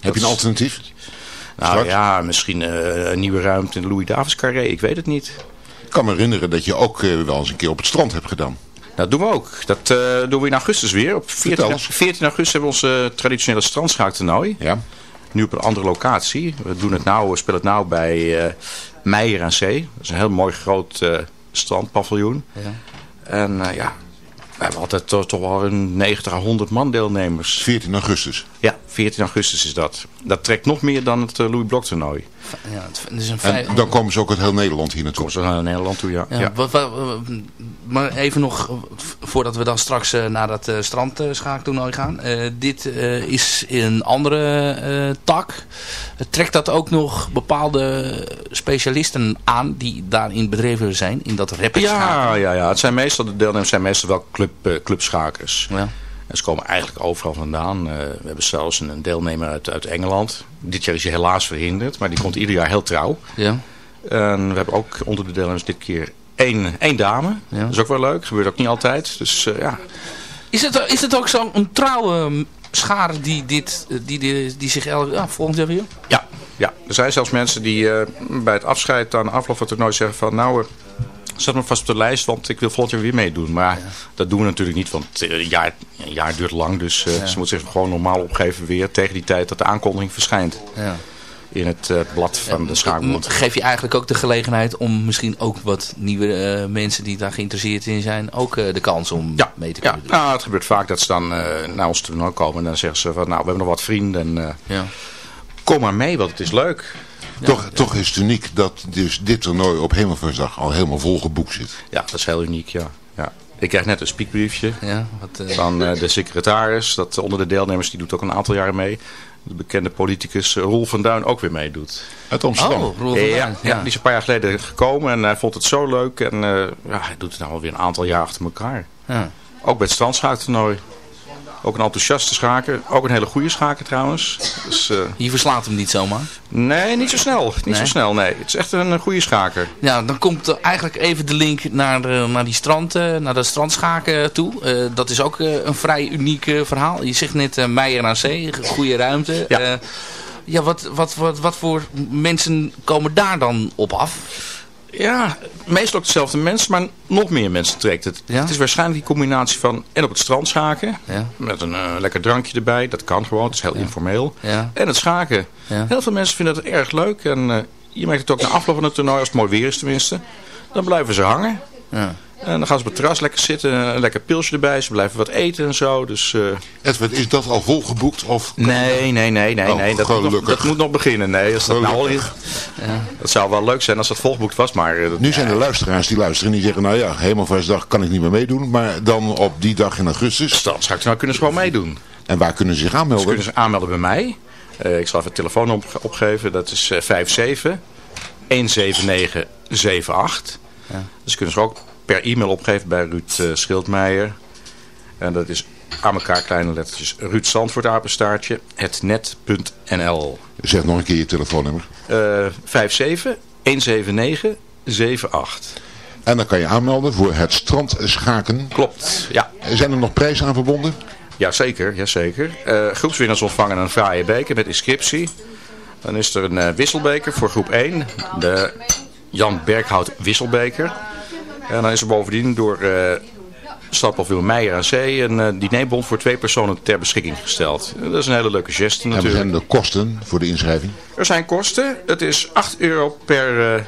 Heb je een alternatief? Nou Straks? ja, misschien eh, een nieuwe ruimte in de Louis Davids Carré, ik weet het niet. Ik kan me herinneren dat je ook eh, wel eens een keer op het strand hebt gedaan. Dat doen we ook. Dat eh, doen we in augustus weer. Op 14, Vertel eens. 14 augustus hebben we onze traditionele strandschaaktoernooi. Ja. Nu op een andere locatie. We, doen het nou, we spelen het nou bij eh Meijer aan Zee. Dat is een heel mooi groot eh, strandpaviljoen. Ja. En eh, ja, we hebben altijd toch, toch wel een 90 à 100 man deelnemers. 14 augustus. Ja, 14 augustus is dat. Dat trekt nog meer dan het eh, Louis Blok toernooi. Ja, het is een vijf... En dan komen ze ook uit heel Nederland hier naartoe. Komen ze naar Nederland toe, ja. Ja, ja. Wat, wat- wat- maar even nog, eh, voordat we dan straks eh, naar dat uh, strandschaaktoernooi gaan. Eh, dit eh, is een andere eh, tak. Eh, trekt dat ook nog bepaalde specialisten aan die daarin bedreven zijn, in dat rapid Ja, ja, ja. Het zijn meestal, de deelnemers zijn meestal wel club, eh, clubschakers. Ja. En ze komen eigenlijk overal vandaan. Eh, we hebben zelfs een, deelnemer uit, uit Engeland. Dit jaar is hij helaas verhinderd, maar die komt ieder jaar heel trouw. Ja. En we hebben ook onder de deelnemers dit keer één, één dame. Ja. Dat is ook wel leuk. Gebeurt ook niet altijd. Dus eh, ja. Is, het, is het ook zo'n trouwe schare die, dit, die, die, die zich elk, ja, volgend jaar weer? Ja, ja, er zijn zelfs mensen die eh, bij het afscheid aan de afloop van het toernooi zeggen van nou, Zet me vast op de lijst, want ik wil volgend jaar weer meedoen. Maar dat doen we natuurlijk niet, want eh, een jaar, een jaar duurt lang. Dus eh, Ja. ze moet zich gewoon normaal opgeven weer tegen die tijd dat de aankondiging verschijnt. Ja. In het eh, blad van de schaakbond. Geef je eigenlijk ook de gelegenheid om misschien ook wat nieuwe mensen die daar geïnteresseerd in zijn, ook de kans om mee te Ja, kunnen doen. nou, het gebeurt vaak dat ze dan naar ons toernooi komen en dan zeggen ze van nou, we hebben nog wat vrienden en Ja. kom maar mee, want het is leuk. Toch, toch is het uniek dat dus dit toernooi op Hemelvaartsdag al helemaal volgeboekt zit. Ja, dat is heel uniek, ja. ja. Ik krijg net een spiekbriefje Ja, wat, eh, van eh, de secretaris. Dat onder de deelnemers, die doet ook een aantal jaren mee. De bekende politicus eh, Roel van Duin ook weer meedoet. Uit Amsterdam. Oh, Roel van Duin, ja. ja. die is een paar jaar geleden gekomen en hij vond het zo leuk. En eh, ja, hij doet het nou alweer een aantal jaar achter elkaar. Ja. Ook bij het strandschaaktoernooi. Ook een enthousiaste schaker. Ook een hele goede schaker trouwens. Dus, eh, Je verslaat hem niet zomaar. nee, niet zo snel. Niet Nee? zo snel, nee. Het is echt een, eh, goede schaker. Ja, dan komt er eigenlijk even de link naar, de, naar die strand, eh, naar de strandschaken toe. Eh, dat is ook eh, een vrij uniek eh, verhaal. Je zegt net eh, Meijer aan Zee, goede ruimte. Ja. Eh, ja, wat, wat, wat, wat voor mensen komen daar dan op af? Ja, meestal ook dezelfde mensen, maar nog meer mensen trekt het. Ja? Het is waarschijnlijk die combinatie van en op het strand schaken, Ja. met een eh, lekker drankje erbij, dat kan gewoon, het is heel informeel. En het schaken. Heel veel mensen vinden het erg leuk en eh, je merkt het ook na afloop van het toernooi, als het mooi weer is tenminste. Dan blijven ze hangen. Ja. En dan gaan ze op het terras lekker zitten, een lekker pilsje erbij, ze blijven wat eten en zo. Dus, eh, Edward, is dat al volgeboekt? Of... Nee, nee, nee, nee, Oh, nee. Dat, moet nog, dat moet nog beginnen. Nee, als dat nou al is. Dat zou wel leuk zijn als dat volgeboekt was, maar... eh, Nu zijn er luisteraars die luisteren en die zeggen, nou ja, Hemelvaartsdag kan ik niet meer meedoen. Maar dan op die dag in augustus. Straks nou kunnen ze gewoon meedoen. En waar kunnen ze zich Ze aanmelden? kunnen zich aanmelden bij mij. Eh, ik zal even het telefoon op, opgeven. Dat is eh 57 179 78. Ja. Dus ze kunnen zich ook per e-mail opgeven bij Ruud eh, Schildmeijer. En dat is aan elkaar kleine lettertjes. Ruud Zandvoort apenstaartje. Het net.nl Zeg nog een keer je telefoonnummer. eh 57 179 78. En dan kan je aanmelden voor het strandschaken. Klopt, ja. Zijn er nog prijzen aan verbonden? Jazeker, jazeker. Eh groepswinnaars ontvangen een fraaie beker met inscriptie. Dan is er een eh, wisselbeker voor groep 1. De Jan Berghout wisselbeker. En dan is er bovendien door eh Stadpavioen Meijer aan Zee een eh, dinerbond voor twee personen ter beschikking gesteld. Dat is een hele leuke geste En natuurlijk. zijn de kosten voor de inschrijving. Er zijn kosten. Het is 8 euro per, eh,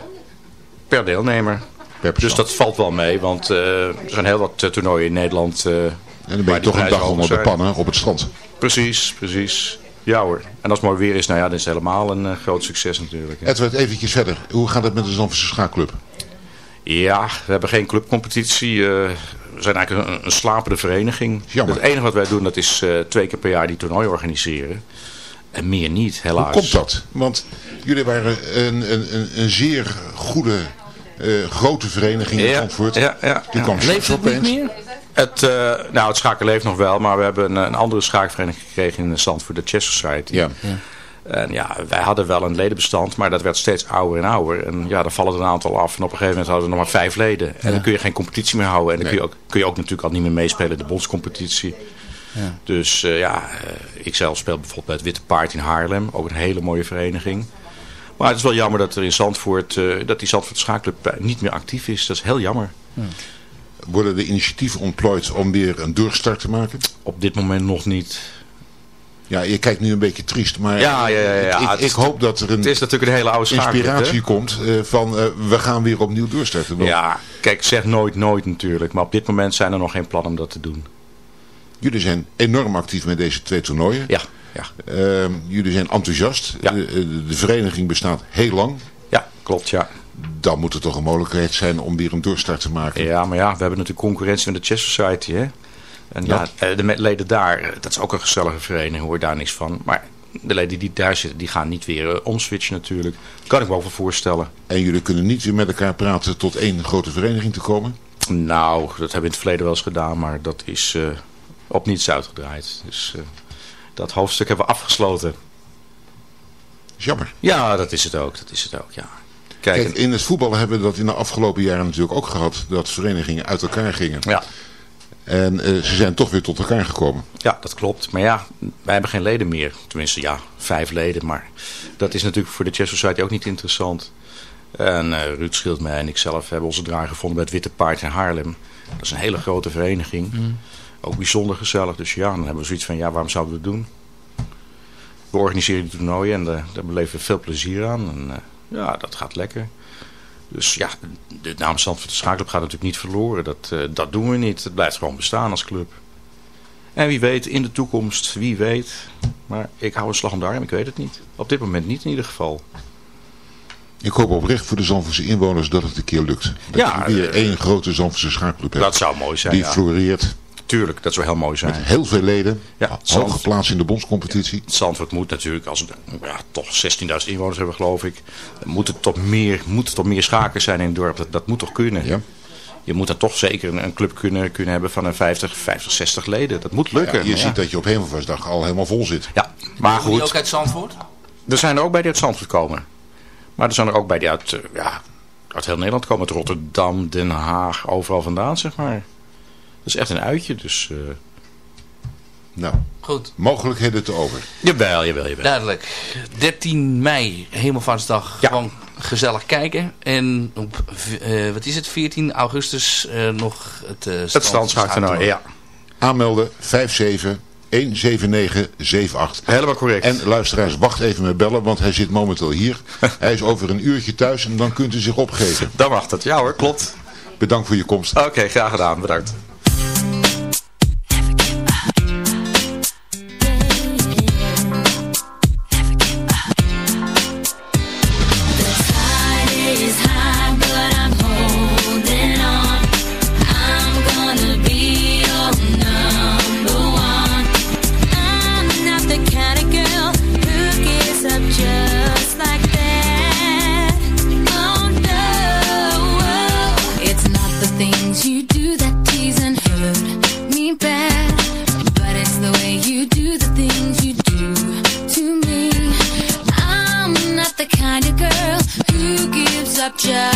per deelnemer. Per dus dat valt wel mee, want eh, er zijn heel wat eh, toernooien in Nederland. eh, En dan ben je toch een dag onder de pannen op het strand. Precies, precies. Ja hoor. En als het mooi weer is, nou ja, dan is het helemaal een eh, groot succes natuurlijk. hè. Edward, eventjes verder. Hoe gaat het met de Zandvoortse schaakclub? Ja, we hebben geen clubcompetitie. eh, we zijn eigenlijk een, een slapende vereniging. Jammer. Het enige wat wij doen, dat is eh, twee keer per jaar die toernooi organiseren. En meer niet, helaas. Hoe komt dat? Want jullie waren een, een, een, een zeer goede, eh, grote vereniging in Ja, Zandvoort. ja, ja. Die kwam Leeft het niet opeens. meer? Het, nou, het schaken leeft nog wel, maar we hebben een, een andere schaakvereniging gekregen in Zandvoort, de Chess Society. Ja. En ja, wij hadden wel een ledenbestand, maar dat werd steeds ouder en ouder. En ja, dan vallen er een aantal af. En op een gegeven moment hadden we nog maar vijf leden. En dan kun je geen competitie meer houden. En dan kun, je ook, kun je ook natuurlijk al niet meer meespelen in de bondscompetitie. Ja. Dus eh, ja, eh, ik zelf speel bijvoorbeeld bij het Witte Paard in Haarlem. Ook een hele mooie vereniging. Maar het is wel jammer dat er in Zandvoort, eh, dat die Zandvoort Schaakclub niet meer actief is. Dat is heel jammer. Worden de initiatieven ontplooid om weer een doorstart te maken? Op dit moment nog niet. Ja, je kijkt nu een beetje triest, maar Ja, ja, ja, ja. ik, Het ik, is- hoop dat er een Het is natuurlijk een hele oude inspiratie komt eh, van eh, we gaan weer opnieuw doorstarten. Ja, kijk, zeg nooit nooit natuurlijk. Maar op dit moment zijn er nog geen plannen om dat te doen. Jullie zijn enorm actief met deze twee toernooien. Ja, ja. Ehm, jullie zijn enthousiast. Ja. De, de- de vereniging bestaat heel lang. Ja, klopt, ja. Dan moet er toch een mogelijkheid zijn om weer een doorstart te maken. Ja, maar ja, we hebben natuurlijk concurrentie met de Chess Society, hè. En ja, Ja. eh, de leden daar, eh, dat is ook een gezellige vereniging, hoor daar niks van. Maar de leden die daar zitten, die gaan niet weer eh, omswitchen natuurlijk. Kan ik me wel voorstellen. En jullie kunnen niet weer met elkaar praten tot één grote vereniging te komen. Nou, dat hebben we in het verleden wel eens gedaan, maar dat is op niets uitgedraaid. Dus dat hoofdstuk hebben we afgesloten. jammer. Ja, dat is het ook, dat is het ook, ja. Kijk, Kijk, in het voetbal hebben we dat in de afgelopen jaren natuurlijk ook gehad. Dat verenigingen uit elkaar gingen. ja. En eh, ze zijn toch weer tot elkaar gekomen. Ja, dat klopt. Maar ja, wij hebben geen leden meer. Tenminste, ja, vijf leden. Maar dat is natuurlijk voor de Chess Society ook niet interessant. En eh, Ruud Schildmeijer en ikzelf hebben onze draai gevonden bij het Witte Paard in Haarlem. Dat is een hele grote vereniging. Mm. Ook bijzonder gezellig. Dus ja, dan hebben we zoiets van, ja, waarom zouden we het doen? We organiseren die toernooien en eh, daar beleven we veel plezier aan. En eh, ja, dat gaat lekker. Dus ja, de naam Zandvoort de Schaakclub gaat natuurlijk niet verloren. Dat, eh, dat doen we niet. Het blijft gewoon bestaan als club. En wie weet, in de toekomst, wie weet. Maar ik hou een slag om de arm, ik weet het niet. Op dit moment niet in ieder geval. Ik hoop oprecht voor de Zandvoortse inwoners dat het een keer lukt. Dat Ja, je weer eh, één grote Zandvoortse schaakclub hebt. Dat zou mooi zijn, Die ja. floreert. Tuurlijk, dat zou heel mooi zijn. Met heel veel leden. Ja, hoog Zand- geplaatst in de bondscompetitie. Zandvoort moet natuurlijk, als het ja, toch 16.000 inwoners hebben geloof ik, dan moet het toch meer, moet er toch meer schakers zijn in het dorp. Dat, dat moet toch kunnen. Ja. Je moet dan toch zeker een, een club kunnen, kunnen hebben van een 50, 50, 60 leden. Dat moet lukken. Ja, je ja. ziet dat je op Hemelvaartsdag al helemaal vol zit. Ja, maar je ook goed. uit Zandvoort? Er zijn er ook bij die uit Zandvoort komen. Maar er zijn er ook bij die uit, eh, ja, uit heel Nederland komen. Uit Rotterdam, Den Haag, overal vandaan zeg maar. Dat is echt een uitje, dus... eh, Nou, Goed. mogelijkheden te over. Jawel, jawel, jawel. Duidelijk. 13 mei, Hemelvaartsdag. Gewoon gezellig kijken. En op, eh, wat is het, 14 augustus eh, nog het uh, Het standschaaktoernooi, ja. Aanmelden 57 17978. Helemaal correct. En luisteraars, wacht even met bellen, want hij zit momenteel hier. hij is over een uurtje thuis en dan kunt u zich opgeven. Dan mag het. Ja hoor, klopt. Bedankt voor je komst. Oké, graag gedaan. Bedankt. Just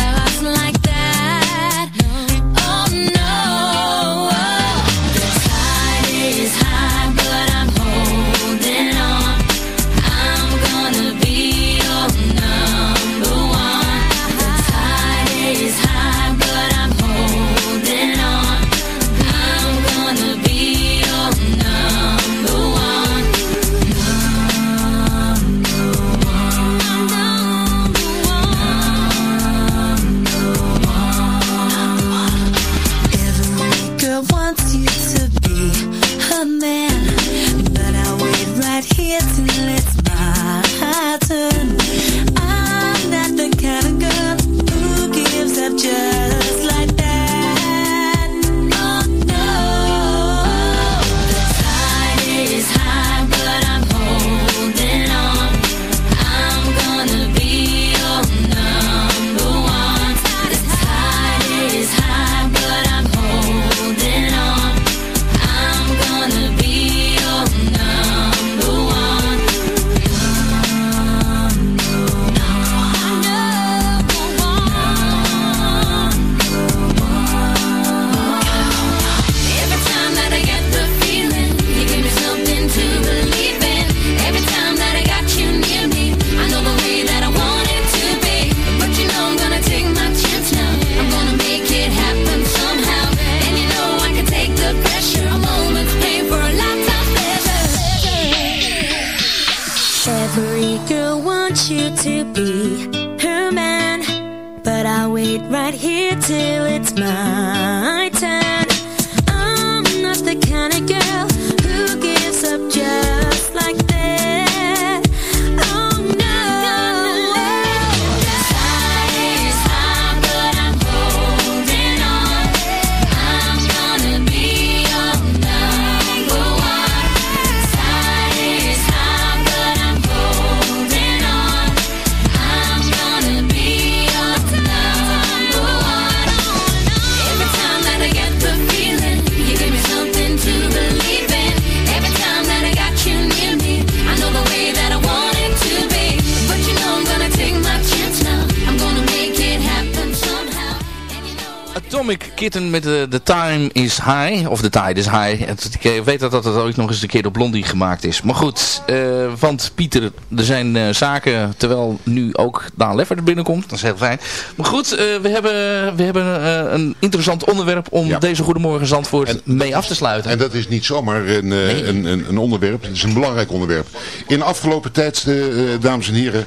Kitten met de The Time is High. Of The Tide is High. Ik weet dat dat het ook nog eens een keer door Blondie gemaakt is. Maar goed, eh, want Pieter, er zijn eh, zaken, terwijl nu ook Daan Leffer er binnenkomt. Dat is heel fijn. Maar goed, eh, we hebben, we hebben eh, een interessant onderwerp om deze Goedemorgen Zandvoort mee af te sluiten. En dat is niet zomaar een, eh, een, een, een onderwerp, het is een belangrijk onderwerp. In de afgelopen tijd, eh, eh, dames en heren,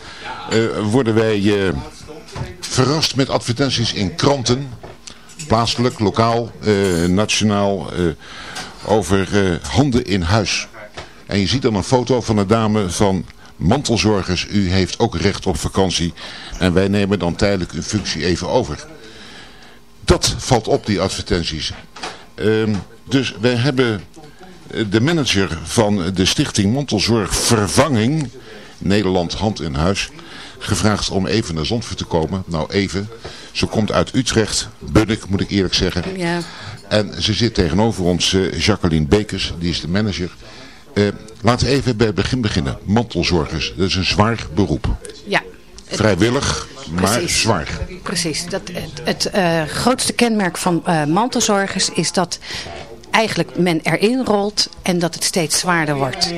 eh, worden wij eh, verrast met advertenties in kranten. Plaatselijk, lokaal, eh, nationaal, eh, over eh, handen in huis. En je ziet dan een foto van een dame van mantelzorgers. U heeft ook recht op vakantie. En wij nemen dan tijdelijk uw functie even over. Dat valt op, die advertenties. Ehm, dus wij hebben de manager van de stichting Mantelzorg Vervanging, Nederland Hand in Huis, gevraagd om even naar Zandvoort te komen. Nou even, ze komt uit Utrecht, Bunnik moet ik eerlijk zeggen. Ja. En ze zit tegenover ons, eh, Jacqueline Bekers, die is de manager. Eh, laten we even bij het begin beginnen. Mantelzorgers, dat is een zwaar beroep. Ja. Vrijwillig, maar Precies. zwaar. Precies. Dat, het het eh, grootste kenmerk van mantelzorgers is dat eigenlijk men erin rolt en dat het steeds zwaarder wordt.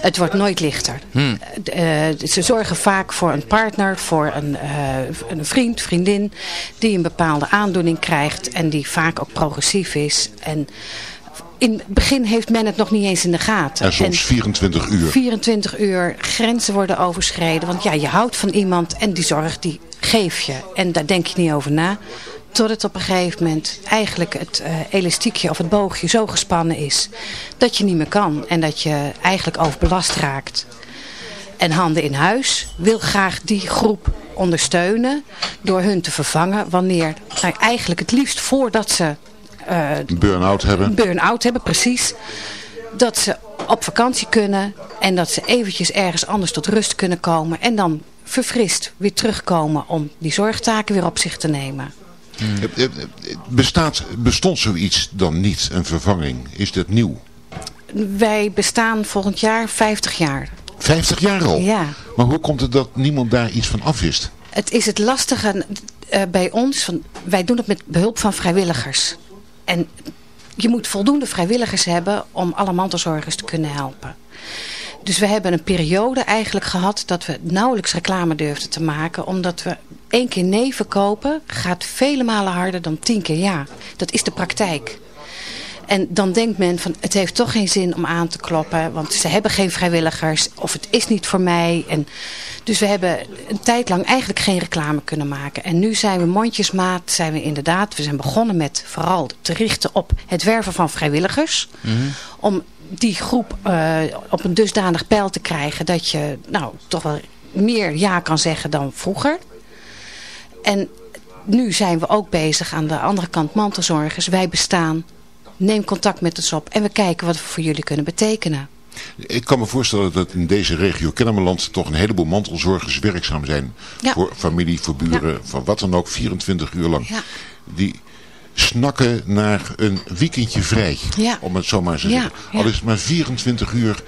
Het wordt nooit lichter. Hmm. Eh, eh, ze zorgen vaak voor een partner, voor een, eh, een vriend, vriendin, die een bepaalde aandoening krijgt en die vaak ook progressief is. En in het begin heeft men het nog niet eens in de gaten. En soms 24 uur. 24 uur grenzen worden overschreden. Want ja, je houdt van iemand en die zorg die geef je. En daar denk je niet over na. Tot het op een gegeven moment eigenlijk het eh, elastiekje of het boogje zo gespannen is. Dat je niet meer kan. En dat je eigenlijk overbelast raakt. En Handen in Huis wil graag die groep ondersteunen. Door hun te vervangen wanneer, nou, eigenlijk het liefst voordat ze Een burn-out hebben. een burn-out hebben, precies. Dat ze op vakantie kunnen en dat ze eventjes ergens anders tot rust kunnen komen. En dan verfrist weer terugkomen om die zorgtaken weer op zich te nemen. Eh, eh, Bestaat, bestond zoiets dan niet, een vervanging? Is dat nieuw? Wij bestaan volgend jaar 50 jaar. 50 jaar al? Ja. Maar hoe komt het dat niemand daar iets van afwist? Het is het lastige eh, bij ons. Van, wij doen het met behulp van vrijwilligers. En je moet voldoende vrijwilligers hebben om alle mantelzorgers te kunnen helpen. Dus we hebben een periode eigenlijk gehad dat we nauwelijks reclame durfden te maken. Omdat we één keer nee verkopen gaat vele malen harder dan tien keer ja. Dat is de praktijk. En dan denkt men van het heeft toch geen zin om aan te kloppen. Want ze hebben geen vrijwilligers of het is niet voor mij. En dus we hebben een tijd lang eigenlijk geen reclame kunnen maken. En nu zijn we mondjesmaat, zijn we inderdaad, we zijn begonnen met vooral te richten op het werven van vrijwilligers. Om die groep eh, op een dusdanig pijl te krijgen dat je nou toch wel meer ja kan zeggen dan vroeger. En nu zijn we ook bezig aan de andere kant mantelzorgers. Wij bestaan. Neem contact met ons op en we kijken wat we voor jullie kunnen betekenen. Ik kan me voorstellen dat in deze regio Kennemerland toch een heleboel mantelzorgers werkzaam zijn. Ja. Voor familie, voor buren, van wat dan ook, 24 uur lang. Ja. Die snakken naar een weekendje vrij, Ja. om het zo maar te Ja, zeggen. ja. Al is het maar 24 uur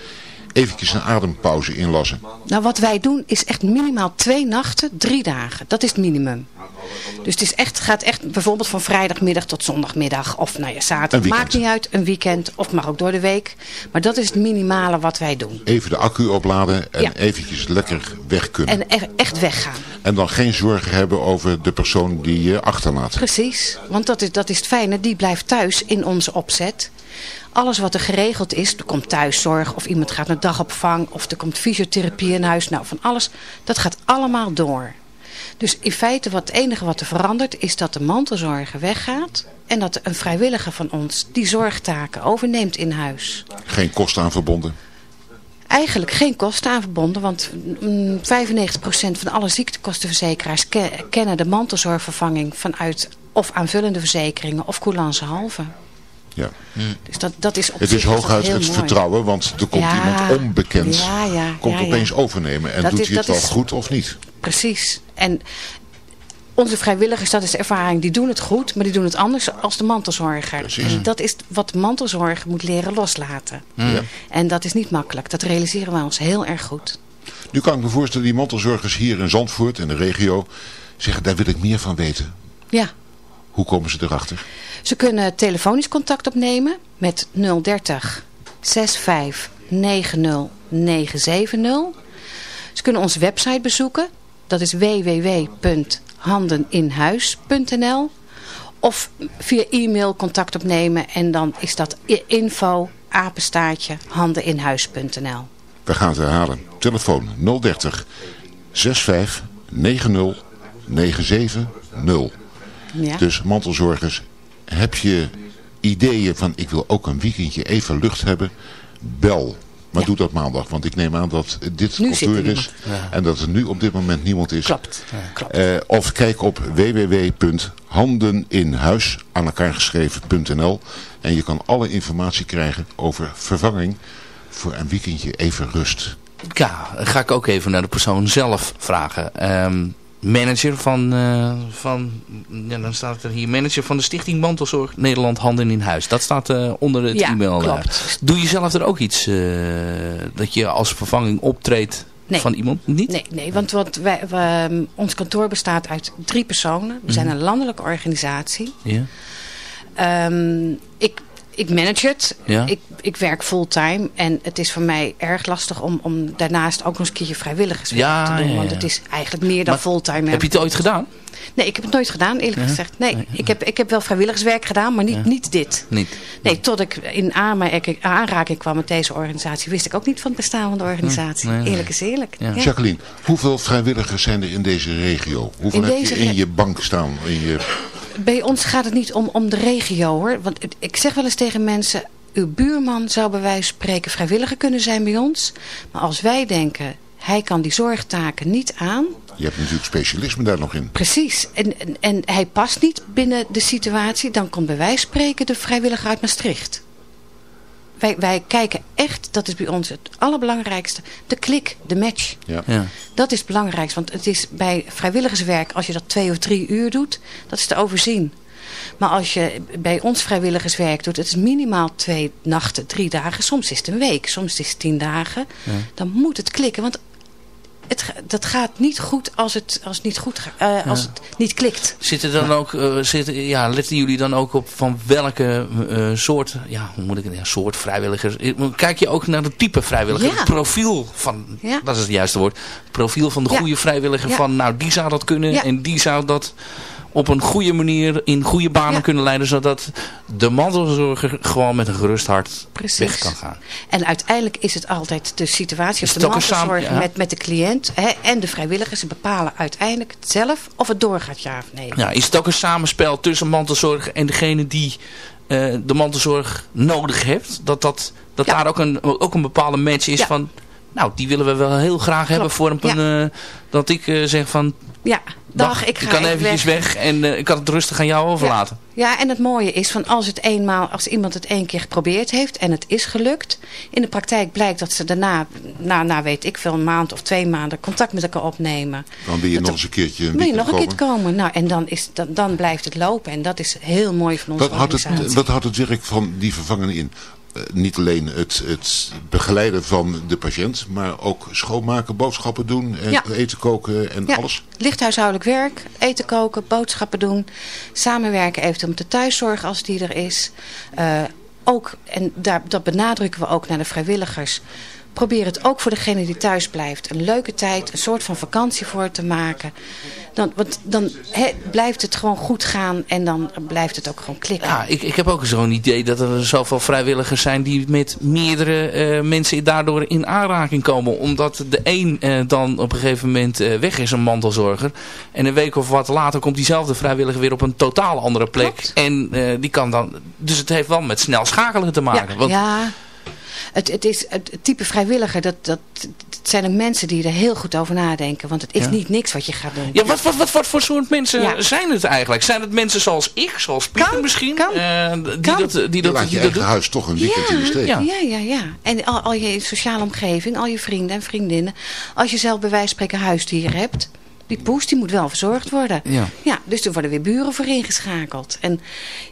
eventjes een adempauze inlassen. Nou, wat wij doen is echt minimaal twee nachten, drie dagen. Dat is het minimum. Dus het is echt, gaat echt bijvoorbeeld van vrijdagmiddag tot zondagmiddag. Of nou ja, zaterdag. Maakt niet uit, een weekend. Of mag ook door de week. Maar dat is het minimale wat wij doen. Even de accu opladen en Ja. eventjes lekker weg kunnen. En echt weggaan. En dan geen zorgen hebben over de persoon die je achterlaat. Precies, want dat is, dat is het fijne. Die blijft thuis in onze opzet. Alles wat er geregeld is, er komt thuiszorg of iemand gaat naar dagopvang of er komt fysiotherapie in huis. Nou, van alles, dat gaat allemaal door. Dus in feite wat het enige wat er verandert is dat de mantelzorger weggaat. En dat een vrijwilliger van ons die zorgtaken overneemt in huis. Geen kosten aan verbonden. Eigenlijk geen kosten aan verbonden, want mm, 95% van alle ziektekostenverzekeraars ke- kennen de mantelzorgvervanging vanuit of aanvullende verzekeringen of coulance halve. Ja. Dus dat, dat is op Het is hooguit heel het mooi. vertrouwen, want er komt Ja. iemand onbekend. Ja, ja, komt ja, ja. opeens overnemen. En Dat doet is- hij het wel is- goed of niet? Precies. En onze vrijwilligers, dat is de ervaring, die doen het goed, maar die doen het anders als de mantelzorger. Precies. En dat is wat de mantelzorger moet leren loslaten. Ja. En dat is niet makkelijk. Dat realiseren wij ons heel erg goed. Nu kan ik me voorstellen, die mantelzorgers hier in Zandvoort, in de regio, zeggen, daar wil ik meer van weten. Ja. Hoe komen ze erachter? Ze kunnen telefonisch contact opnemen met 030 65 90 970. Ze kunnen onze website bezoeken. Dat is www.handeninhuis.nl Of via e-mail contact opnemen en dan is dat info apenstaartje handeninhuis.nl We gaan het herhalen. Telefoon 030 65 90 970. Ja. Dus mantelzorgers, heb je ideeën van ik wil ook een weekendje even lucht hebben? Bel. Maar doe dat maandag, want ik neem aan dat dit Nu er cultuur is en dat er nu op dit moment niemand is. Klopt. Klopt. Eh, of kijk op www.handeninhuis aan elkaar geschreven.nl en je kan alle informatie krijgen over vervanging voor een weekendje even rust. Ja, ga ik ook even naar de persoon zelf vragen. Ehm, manager van, eh, van, ja, dan staat er hier, manager van de Stichting Mantelzorg Nederland Handen in Huis. Dat staat eh, onder het Ja, e-mail. eh. klopt. Doe je zelf er ook iets, dat je als vervanging optreedt Nee. van iemand? Niet? Nee, nee want, want wij, we- ons kantoor bestaat uit drie personen. We zijn Mhm. een landelijke organisatie. Ja. Ehm, ik, ik manage het. Ja. Ik, ik werk fulltime. En het is voor mij erg lastig om, om daarnaast ook nog eens een keertje vrijwilligerswerk Ja, te doen. ja, Want het is eigenlijk meer dan Maar fulltime. Heb je het ooit gedaan? Nee, ik heb het nooit gedaan, eerlijk Ja? gezegd. Nee, Ik, heb, ik heb wel vrijwilligerswerk gedaan, maar niet, niet dit. Niet. Nee, tot ik in aanraking kwam met deze organisatie... wist ik ook niet van het bestaan van de organisatie. Nee, nee. Eerlijk is eerlijk. Ja. Jacqueline, hoeveel vrijwilligers zijn er in deze regio? Hoeveel In heb deze je in je bank staan? In je... Bij ons gaat het niet om, om de regio hoor. Want ik zeg wel eens tegen mensen... uw buurman zou bij wijze van spreken vrijwilliger kunnen zijn bij ons. Maar als wij denken, hij kan die zorgtaken niet aan... Je hebt natuurlijk specialisme daar nog in. Precies. En, en, en hij past niet binnen de situatie. Dan komt bij wijze van spreken de vrijwilliger uit Maastricht. Wij, wij kijken echt, dat is bij ons het allerbelangrijkste, de klik, de match. Ja. Ja. Dat is het belangrijkste, want het is bij vrijwilligerswerk, als je dat twee of drie uur doet, dat is te overzien. Maar als je bij ons vrijwilligerswerk doet, het is minimaal twee nachten, drie dagen, soms is het een week, soms is het tien dagen, Ja. dan moet het klikken. Want het, dat gaat niet goed als het, als het, niet, goed eh, als Ja. het niet klikt. Zitten dan ook, eh, zitten, ja, letten jullie dan ook op van welke eh, soort, ja, hoe moet ik het, ja, soort vrijwilligers. Kijk je ook naar het type vrijwilliger, Ja. het profiel van, Ja. dat is het juiste woord, het profiel van de Ja. goede vrijwilliger Ja. van, nou die zou dat kunnen Ja. en die zou dat op een goede manier in goede banen Ja. kunnen leiden, zodat de mantelzorger gewoon met een gerust hart Precies. weg kan gaan. En uiteindelijk is het altijd de situatie of de samen- mantelzorger ja. met, met de cliënt hè, en de vrijwilligers. Ze bepalen uiteindelijk zelf of het doorgaat ja of nee. Ja, is het ook een samenspel tussen mantelzorg en degene die eh, de mantelzorg nodig heeft? Dat, dat, dat daar ook een, ook een bepaalde match is van... Nou, die willen we wel heel graag hebben voor een... Eh, dat ik eh, zeg van... Ja, dag, ik ga kan even eventjes weg, en eh, ik kan het rustig aan jou overlaten. Ja, en het mooie is van als het eenmaal, als iemand het één keer geprobeerd heeft en het is gelukt. In de praktijk blijkt dat ze daarna, na, na weet ik veel, een maand of twee maanden contact met elkaar opnemen. Dan wil je nog eens een keertje een Wil je nog een komen. keer komen? Nou, en dan, is, dan, dan blijft het lopen. En dat is heel mooi van onze Wat houdt, organisatie. het, wat houdt het werk van die vervanging in? Eh, niet alleen het, het begeleiden van de patiënt, maar ook schoonmaken, boodschappen doen, en Ja. eten koken en Ja, alles. lichthuishoudelijk werk, eten koken, boodschappen doen. Samenwerken eventueel met de thuiszorg als die er is. Eh, ook, en daar, dat benadrukken we ook naar de vrijwilligers. Probeer het ook voor degene die thuis blijft. Een leuke tijd, een soort van vakantie voor te maken. Dan, want dan blijft het gewoon goed gaan en dan blijft het ook gewoon klikken. Ja, ik, ik heb ook zo'n idee dat er zoveel vrijwilligers zijn die met meerdere eh, mensen daardoor in aanraking komen. Omdat de een eh, dan op een gegeven moment eh, weg is, een mantelzorger. En een week of wat later komt diezelfde vrijwilliger weer op een totaal andere plek. En die kan dan, dus het heeft wel met snel schakelen te maken. Want, Ja, het, het is het, het type vrijwilliger, dat, dat, het zijn ook mensen die er heel goed over nadenken. Want het is Ja. niet niks wat je gaat doen. Ja, wat, wat, wat, wat voor soort mensen Ja. zijn het eigenlijk? Zijn het mensen zoals ik, zoals Pieter misschien? eh, die Kan. dat, die Je dat, laat die je dat eigen huis toch een weekend in de steek. Ja, ja, ja. ja. En al, al je sociale omgeving, al je vrienden en vriendinnen. Als je zelf bij wijze van spreken huisdieren hebt. Die poes die moet wel verzorgd worden. Ja. Ja, dus er worden weer buren voor ingeschakeld. En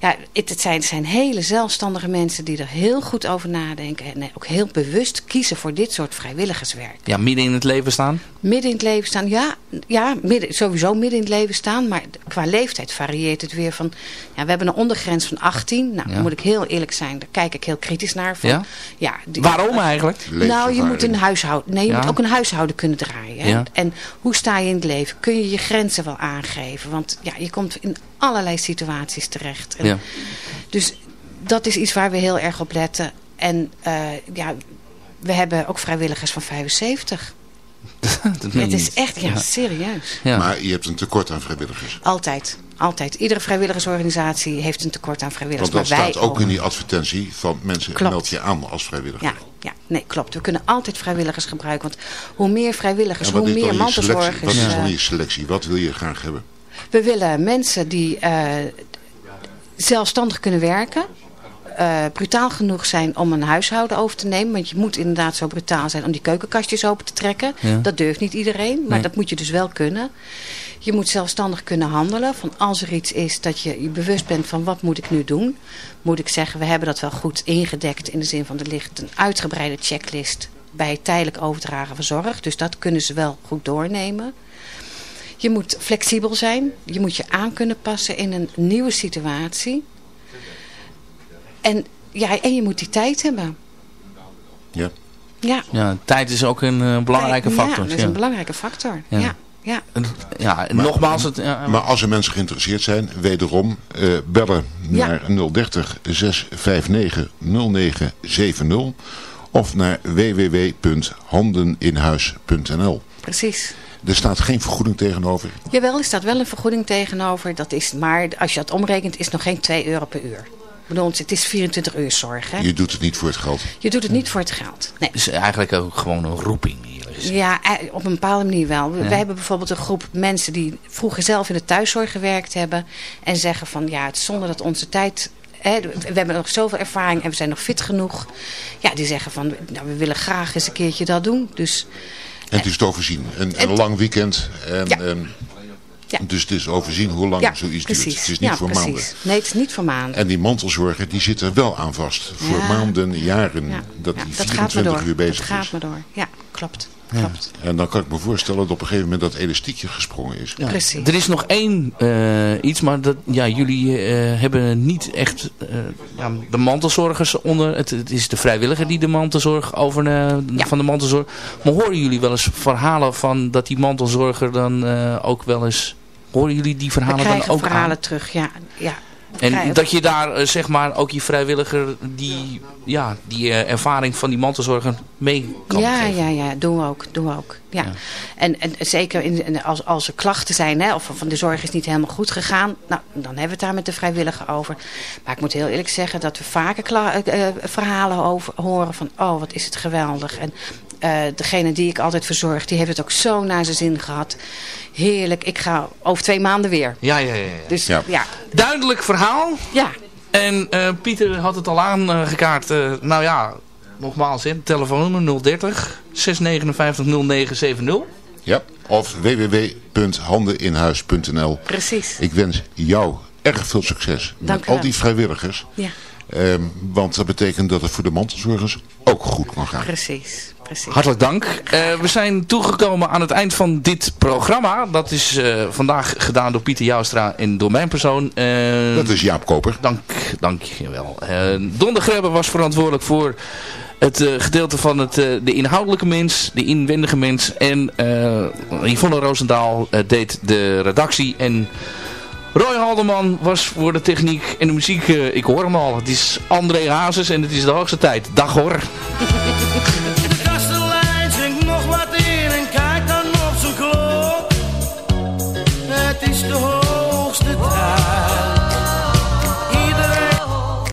ja, het, het, zijn, het zijn hele zelfstandige mensen die er heel goed over nadenken. En ook heel bewust kiezen voor dit soort vrijwilligerswerk. Ja, midden in het leven staan. Midden in het leven staan, ja, ja midden, sowieso midden in het leven staan. Maar qua leeftijd varieert het weer van... Ja, we hebben een ondergrens van 18. Nou, Ja. dan moet ik heel eerlijk zijn. Daar kijk ik heel kritisch naar. Van, Ja? ja die- Waarom eigenlijk? nou, je moet een huishouden. Nee, je Ja. moet ook een huishouden kunnen draaien. Hè? Ja. En hoe sta je in het leven? Kun je je grenzen wel aangeven? Want ja, je komt in allerlei situaties terecht. En Ja. Dus dat is iets waar we heel erg op letten. En eh, ja, we hebben ook vrijwilligers van 75. Dat meen Het is niet. echt, ja, serieus. Ja. Maar je hebt een tekort aan vrijwilligers. Altijd, altijd. Iedere vrijwilligersorganisatie heeft een tekort aan vrijwilligers. Want dat maar wij staat ook in die advertentie van mensen Klopt. meld je aan als vrijwilliger. Ja, ja, nee, klopt. We kunnen altijd vrijwilligers gebruiken. Want hoe meer vrijwilligers, hoe meer mantelzorgers... Wat is eh, dan je selectie? Wat wil je graag hebben? We willen mensen die eh, zelfstandig kunnen werken. eh, brutaal genoeg zijn om een huishouden over te nemen. Want je moet inderdaad zo brutaal zijn om die keukenkastjes open te trekken. Ja. Dat durft niet iedereen, maar Nee. dat moet je dus wel kunnen. Je moet zelfstandig kunnen handelen. Van als er iets is dat je je bewust bent van wat moet ik nu doen. Moet ik zeggen, we hebben dat wel goed ingedekt. In de zin van er ligt een uitgebreide checklist bij tijdelijk overdragen van zorg. Dus dat kunnen ze wel goed doornemen. Je moet flexibel zijn. Je moet je aan kunnen passen in een nieuwe situatie. En, ja, en je moet die tijd hebben. Ja. Ja, Ja, tijd is ook een eh, belangrijke factor. Ja, dat is een belangrijke factor. Ja. Ja, ja. En- Ja, en nogmaals, het, ja, Maar als er mensen geïnteresseerd zijn, wederom eh, bellen Ja. naar 030 659 0970 of naar www.handeninhuis.nl. precies. Er staat geen vergoeding tegenover. Jawel, er staat wel een vergoeding tegenover. Dat is, maar als je dat omrekent, is het nog geen 2 euro per uur. Ik bedoel, het is 24 uur zorg. Hè? Je doet het niet voor het geld. Je doet het niet voor het geld. Nee. is eigenlijk ook gewoon een roeping Ja, eh, op een bepaalde manier wel. We Ja. Hebben bijvoorbeeld een groep mensen die vroeger zelf in de thuiszorg gewerkt hebben. En zeggen van ja, het zonder dat onze tijd... Hè, we hebben nog zoveel ervaring en we zijn nog fit genoeg. Ja, die zeggen van nou, we willen graag eens een keertje dat doen. Dus En het is te overzien. Een, een lang weekend. En, Ja. ehm, Ja. Dus het is overzien hoe lang ja, zoiets precies. duurt. Het is niet ja, voor precies. maanden. Nee, het is niet voor maanden. En die mantelzorger die zit er wel aan vast. Voor maanden, jaren. Ja, Dat die dat gaat maar 24 door. uur bezig dat gaat is. maar door. Ja, klopt. Ja. klopt. En dan kan ik me voorstellen dat op een gegeven moment dat elastiekje gesprongen is. Ja. Precies. Er is nog één eh, iets, maar dat, ja, jullie eh, hebben niet echt eh, ja, de mantelzorgers onder. Het, het is de vrijwilliger die de mantelzorg over eh, van de mantelzorg. Maar horen jullie wel eens verhalen van dat die mantelzorger dan eh, ook wel eens... Horen jullie die verhalen dan krijgen ook verhalen aan? terug, ja. ja. En dat je daar eh, zeg maar ook je vrijwilliger die, ja, die eh, ervaring van die mantelzorger mee kan ja, geven. ja, ja, doen we ook. Doen we ook. Ja. En, en zeker in, als, als er klachten zijn, hè, of van de zorg is niet helemaal goed gegaan, nou, dan hebben we het daar met de vrijwilliger over. Maar ik moet heel eerlijk zeggen dat we vaker eh, verhalen over horen van, oh, wat is het geweldig. En degene die ik altijd verzorg, die heeft het ook zo naar zijn zin gehad. Heerlijk, ik ga over twee maanden weer. Ja, ja, ja. ja. Dus ja, Duidelijk verhaal. Ja. En eh, Pieter had het al aangekaart. eh nou ja, nogmaals, hè, telefoonnummer 030 659 0970. Ja. Of www.handeninhuis.nl precies. Ik wens jou erg veel succes Dank met al die vrijwilligers. Ja, Ehm, want dat betekent dat het voor de mantelzorgers ook goed kan gaan. precies. Precies. Hartelijk dank. Eh, we zijn toegekomen aan het eind van dit programma. Dat is eh, vandaag gedaan door Pieter Joustra en door mijn persoon. Eh, Dat is Jaap Koper. Dank, dank je wel. Eh Don de Grebbe was verantwoordelijk voor het eh, gedeelte van het, eh, de inhoudelijke mens, de inwendige mens. En eh Yvonne Roosendaal eh, deed de redactie. En Roy Haldeman was voor de techniek en de muziek. ik hoor hem al. Het is André Hazes en het is de hoogste tijd. Dag hoor.